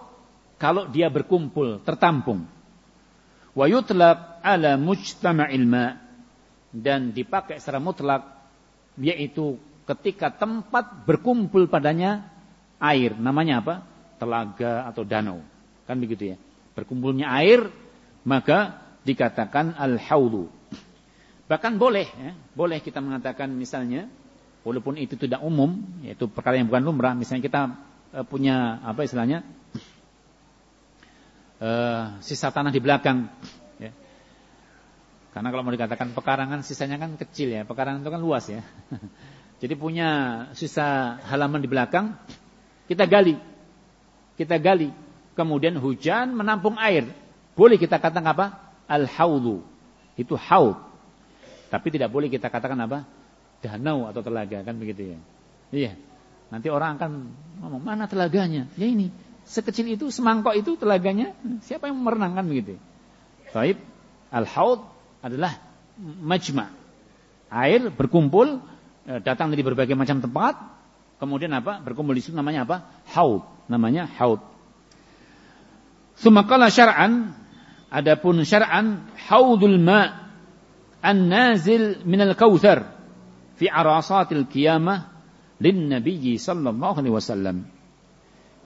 kalau dia berkumpul, tertampung. Wa yutlaq ala ma dan dipakai secara mutlak yaitu ketika tempat berkumpul padanya air, namanya apa? Telaga atau danau. Kan begitu ya. Berkumpulnya air maka dikatakan al-haulu. Bahkan boleh ya, boleh kita mengatakan misalnya walaupun itu tidak umum, yaitu perkara yang bukan lumrah, misalnya kita uh, punya apa istilahnya uh, sisa tanah di belakang, ya. karena kalau mau dikatakan pekarangan sisanya kan kecil ya, pekarangan itu kan luas ya. [LAUGHS] Jadi punya sisa halaman di belakang, kita gali, kita gali, kemudian hujan menampung air, boleh kita katakan apa? Al-haulu, itu haud. Tapi tidak boleh kita katakan apa? danau atau telaga kan begitu ya. Iya. Nanti orang akan ngomong mana telaganya? Ya ini sekecil itu semangkok itu telaganya siapa yang merenangkan begitu? Baik. Al-haud adalah majma. Air berkumpul e, datang dari berbagai macam tempat kemudian apa? Berkumpul di situ namanya apa? Haud. Namanya haud. Sumakala syar'an adapun syar'an haudul ma an-nazil minal kautsar fi arasatil qiyamah lin nabiyyi sallallahu alaihi wasallam.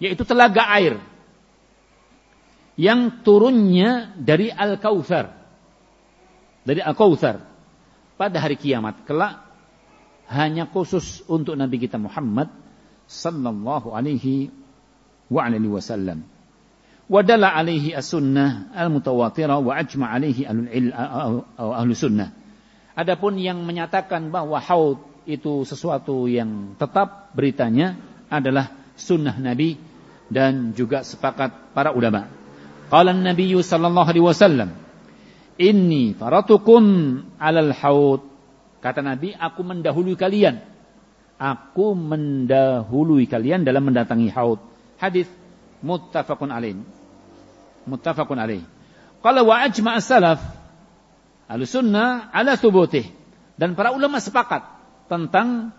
Yaitu telaga air yang turunnya dari Al-Kautsar dari Al-Kautsar pada hari kiamat kelak hanya khusus untuk Nabi kita Muhammad sallallahu alaihi wa alihi wasallam wadalla alaihi as-sunnah al-mutawatirah wa ajma alaihi ahlul sunnah Adapun yang menyatakan bahwa haud itu sesuatu yang tetap beritanya adalah sunnah Nabi dan juga sepakat para ulama. Qala Nabi sallallahu alaihi wasallam, "Inni faratukum 'alal haud." Kata Nabi, aku mendahului kalian. Aku mendahului kalian dalam mendatangi haud. Hadis muttafaqun alaih. Muttafaqun alaih. Qala wa ajma'a salaf Al-Sunnah ala subutih. Dan para ulama sepakat tentang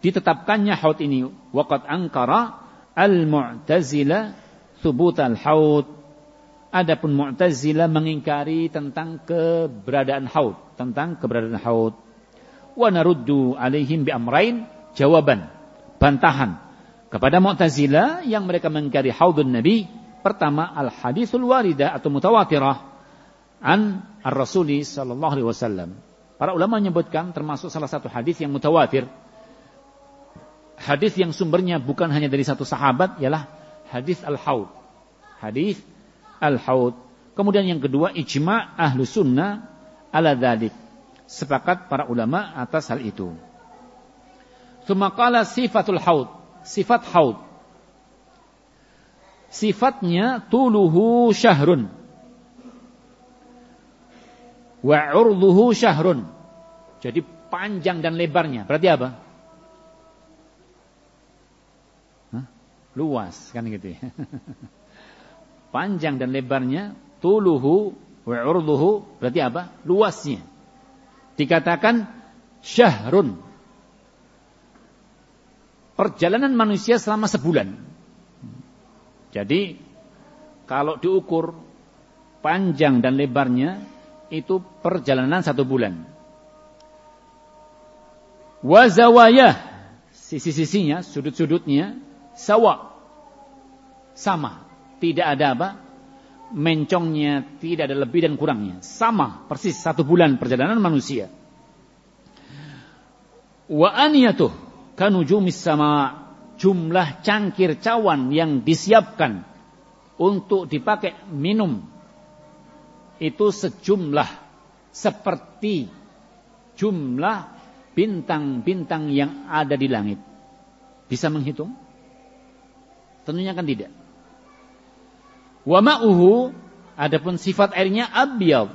ditetapkannya haud ini. Waqad angkara al-mu'tazila subut al-haud. Adapun mu'tazila mengingkari tentang keberadaan haud. Tentang keberadaan haud. Wa naruddu alaihim bi amrain jawaban. Bantahan. Kepada mu'tazila yang mereka mengingkari haudun Nabi. Pertama al-hadisul waridah atau mutawatirah an ar-rasuli sallallahu alaihi wasallam. Para ulama menyebutkan termasuk salah satu hadis yang mutawatir. Hadis yang sumbernya bukan hanya dari satu sahabat ialah hadis al-haud. Hadis al-haud. Kemudian yang kedua ijma' ahlu sunnah ala dhalik. Sepakat para ulama atas hal itu. Sumakala sifatul haud. Sifat haud. Sifatnya tuluhu syahrun wa urduhu syahrun. Jadi panjang dan lebarnya. Berarti apa? Hah? Luas kan gitu ya. [LAUGHS] panjang dan lebarnya tuluhu wa urduhu berarti apa? Luasnya. Dikatakan syahrun. Perjalanan manusia selama sebulan. Jadi kalau diukur panjang dan lebarnya itu perjalanan satu bulan. Wazawayah sisi-sisinya, sudut-sudutnya sawa. Sama. Tidak ada apa? Mencongnya tidak ada lebih dan kurangnya. Sama, persis satu bulan perjalanan manusia. Wa aniyatuh kanujumis sama jumlah cangkir cawan yang disiapkan untuk dipakai minum itu sejumlah seperti jumlah bintang-bintang yang ada di langit. Bisa menghitung? Tentunya kan tidak. Wa ma'uhu adapun sifat airnya abyad,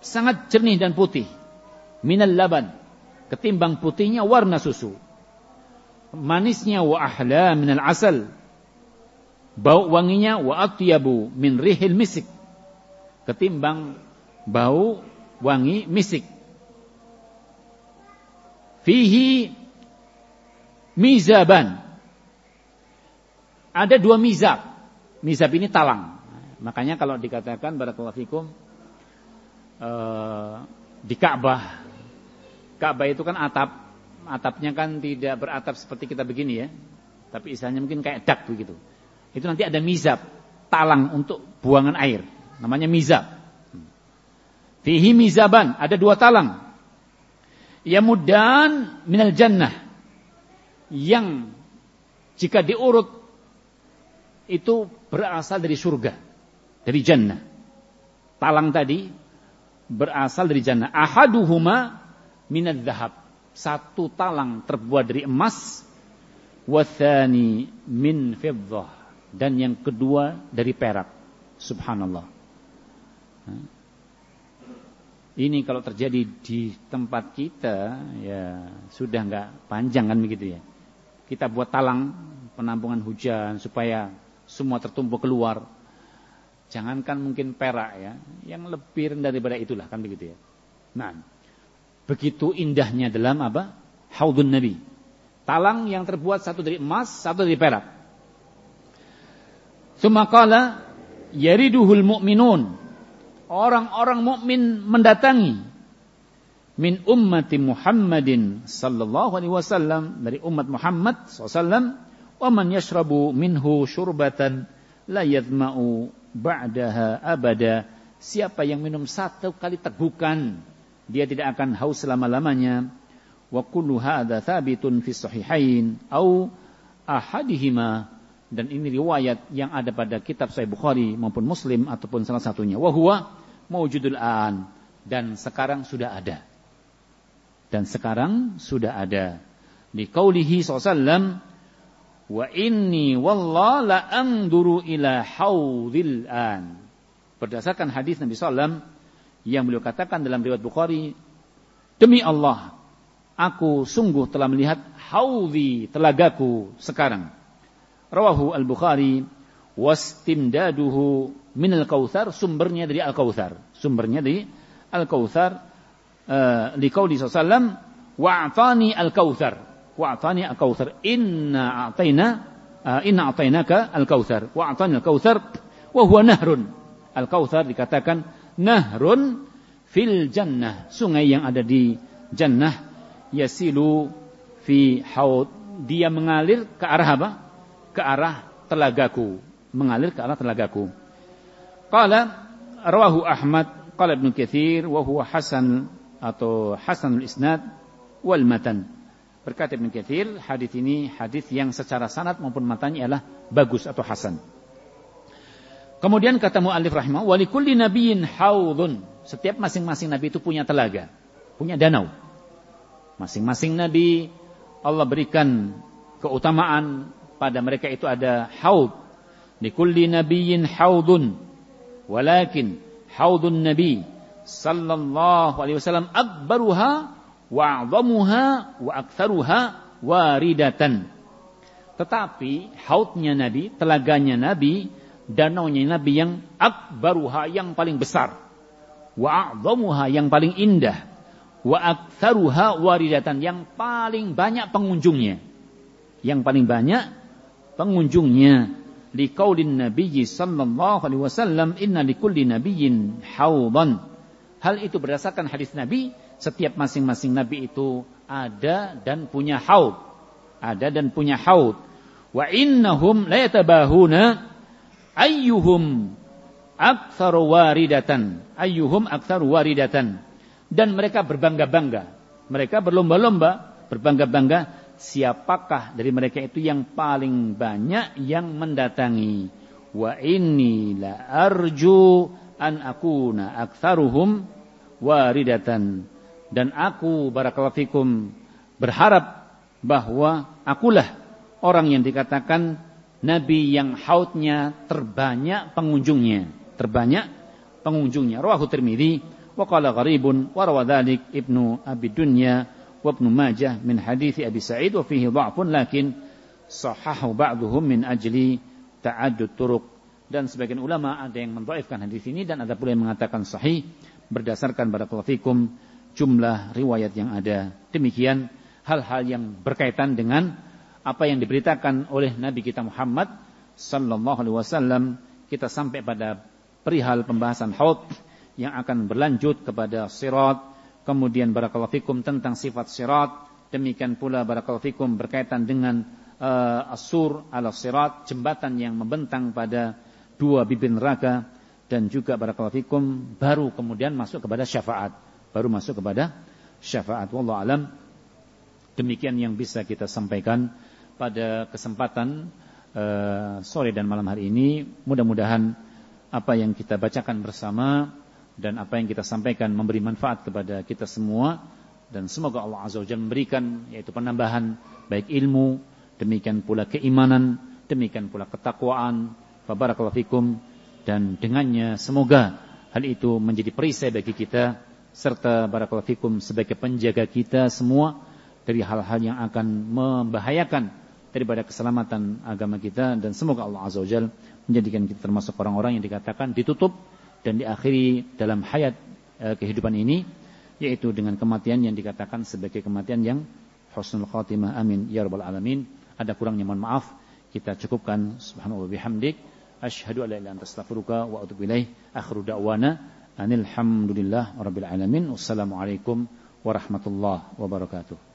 sangat jernih dan putih. Minal laban, ketimbang putihnya warna susu. Manisnya wa ahla minal asal. Bau wanginya wa atyabu min rihil misik. Ketimbang bau wangi misik. Fihi mizaban. Ada dua mizab. Mizab ini talang. Makanya kalau dikatakan barakallahu fikum uh, di Ka'bah. Ka'bah itu kan atap. Atapnya kan tidak beratap seperti kita begini ya. Tapi istilahnya mungkin kayak dak begitu. Itu nanti ada mizab, talang untuk buangan air. Namanya mizab. Fihi mizaban, ada dua talang. Yamudan minal jannah. Yang jika diurut itu berasal dari surga dari jannah. Talang tadi berasal dari jannah. Ahaduhuma minad dhahab. Satu talang terbuat dari emas. Wathani min fiddah. Dan yang kedua dari perak. Subhanallah. Ini kalau terjadi di tempat kita, ya sudah nggak panjang kan begitu ya. Kita buat talang penampungan hujan supaya semua tertumpuk keluar. Jangankan mungkin perak ya, yang lebih rendah daripada itulah kan begitu ya. Nah, begitu indahnya dalam apa? Haudun Nabi. Talang yang terbuat satu dari emas, satu dari perak. Sumakala yariduhul mu'minun. Orang-orang mukmin mendatangi min ummati Muhammadin sallallahu alaihi wasallam dari umat Muhammad sallallahu wa man yashrabu minhu syurbatan la yadma'u ba'daha abada. Siapa yang minum satu kali tegukan, dia tidak akan haus selama-lamanya. Wa kullu hadza thabitun fi sahihain au ahadihima dan ini riwayat yang ada pada kitab Sahih Bukhari maupun Muslim ataupun salah satunya. Wa huwa maujudul an dan sekarang sudah ada. Dan sekarang sudah ada. Di qaulihi sallallahu Wa inni wallah la anduru ila haudil an. Berdasarkan hadis Nabi SAW yang beliau katakan dalam riwayat Bukhari, demi Allah, aku sungguh telah melihat haudhi telagaku sekarang. Rawahu al-Bukhari wastimdaduhu min al-kautsar sumbernya dari al-kautsar. Sumbernya dari al-kautsar uh, li qauli sallallahu wa'tani al-kautsar. Wa atani al-kautsar. Inna a'tayna uh, inna a'tainaka al-kautsar. Wa atani al-kautsar wa huwa nahrun. Al-kautsar dikatakan nahrun fil jannah. Sungai yang ada di jannah. Yasilu fi haud. Dia mengalir ke arah apa? Ke arah telagaku. Mengalir ke arah telagaku. Qala rawahu ahmad qala ibnu katsir wa huwa hasan atau hasanul isnad wal matan. Berkata Ibn Kathir, hadis ini hadis yang secara sanad maupun matanya adalah bagus atau hasan. Kemudian kata mu'alif rahimah, walikulli nabiyyin haudun. Setiap masing-masing nabi itu punya telaga, punya danau. Masing-masing nabi Allah berikan keutamaan pada mereka itu ada haud. Likulli nabiyyin haudun. Walakin haudun nabi sallallahu alaihi wasallam akbaruha wa'zamuha wa aktsaruha waridatan. Tetapi hautnya Nabi, telaganya Nabi, danaunya Nabi yang akbaruha yang paling besar. Wa a'zamuha yang paling indah. Wa aktsaruha waridatan yang paling banyak pengunjungnya. Yang paling banyak pengunjungnya. Liqaulin Nabi sallallahu alaihi wasallam inna likulli nabiyyin haudan. Hal itu berdasarkan hadis Nabi setiap masing-masing nabi itu ada dan punya haud. Ada dan punya haud. Wa innahum la yatabahuna ayyuhum aktsaru waridatan. Ayyuhum aktsaru waridatan. Dan mereka berbangga-bangga. Mereka berlomba-lomba, berbangga-bangga siapakah dari mereka itu yang paling banyak yang mendatangi. Wa inni la arju an akuna aktsaruhum waridatan dan aku barakallahu fikum berharap bahwa akulah orang yang dikatakan nabi yang hautnya terbanyak pengunjungnya. Terbanyak pengunjungnya. Rawahu tirmidzi wa qala gharibun wa rawadzalik ibnu abi dunya wa ibnu majah min hadits abi sa'id wa fihi dha'fun lakin sahahu ba'dhum min ajli ta'addud turuq. Dan sebagian ulama ada yang mendhaifkan hadis ini dan ada pula yang mengatakan sahih berdasarkan barakallahu fikum jumlah riwayat yang ada. Demikian hal-hal yang berkaitan dengan apa yang diberitakan oleh Nabi kita Muhammad sallallahu alaihi wasallam kita sampai pada perihal pembahasan haud yang akan berlanjut kepada sirat kemudian barakallahu fikum tentang sifat sirat demikian pula barakallahu fikum berkaitan dengan uh, asur ala sirat jembatan yang membentang pada dua bibir neraka dan juga barakallahu fikum baru kemudian masuk kepada syafaat baru masuk kepada syafaat wallahu alam. Demikian yang bisa kita sampaikan pada kesempatan uh, sore dan malam hari ini mudah-mudahan apa yang kita bacakan bersama dan apa yang kita sampaikan memberi manfaat kepada kita semua. Dan semoga Allah Azza wa Jalla memberikan yaitu penambahan baik ilmu demikian pula keimanan demikian pula ketakwaan barakallahu fikum dan dengannya semoga hal itu menjadi perisai bagi kita serta barakallahu fikum sebagai penjaga kita semua dari hal-hal yang akan membahayakan daripada keselamatan agama kita. Dan semoga Allah Azza wa menjadikan kita termasuk orang-orang yang dikatakan ditutup dan diakhiri dalam hayat e, kehidupan ini yaitu dengan kematian yang dikatakan sebagai kematian yang husnul khatimah. Amin. Ya rabbal alamin. Ada kurangnya mohon maaf. Kita cukupkan. Subhanallah bihamdik. Asyhadu an la ilaha anta astaghfiruka wa atubu ilaik. Akhiru da'wana. Anil hamdulillah rabbil alamin. Wassalamualaikum warahmatullahi wabarakatuh.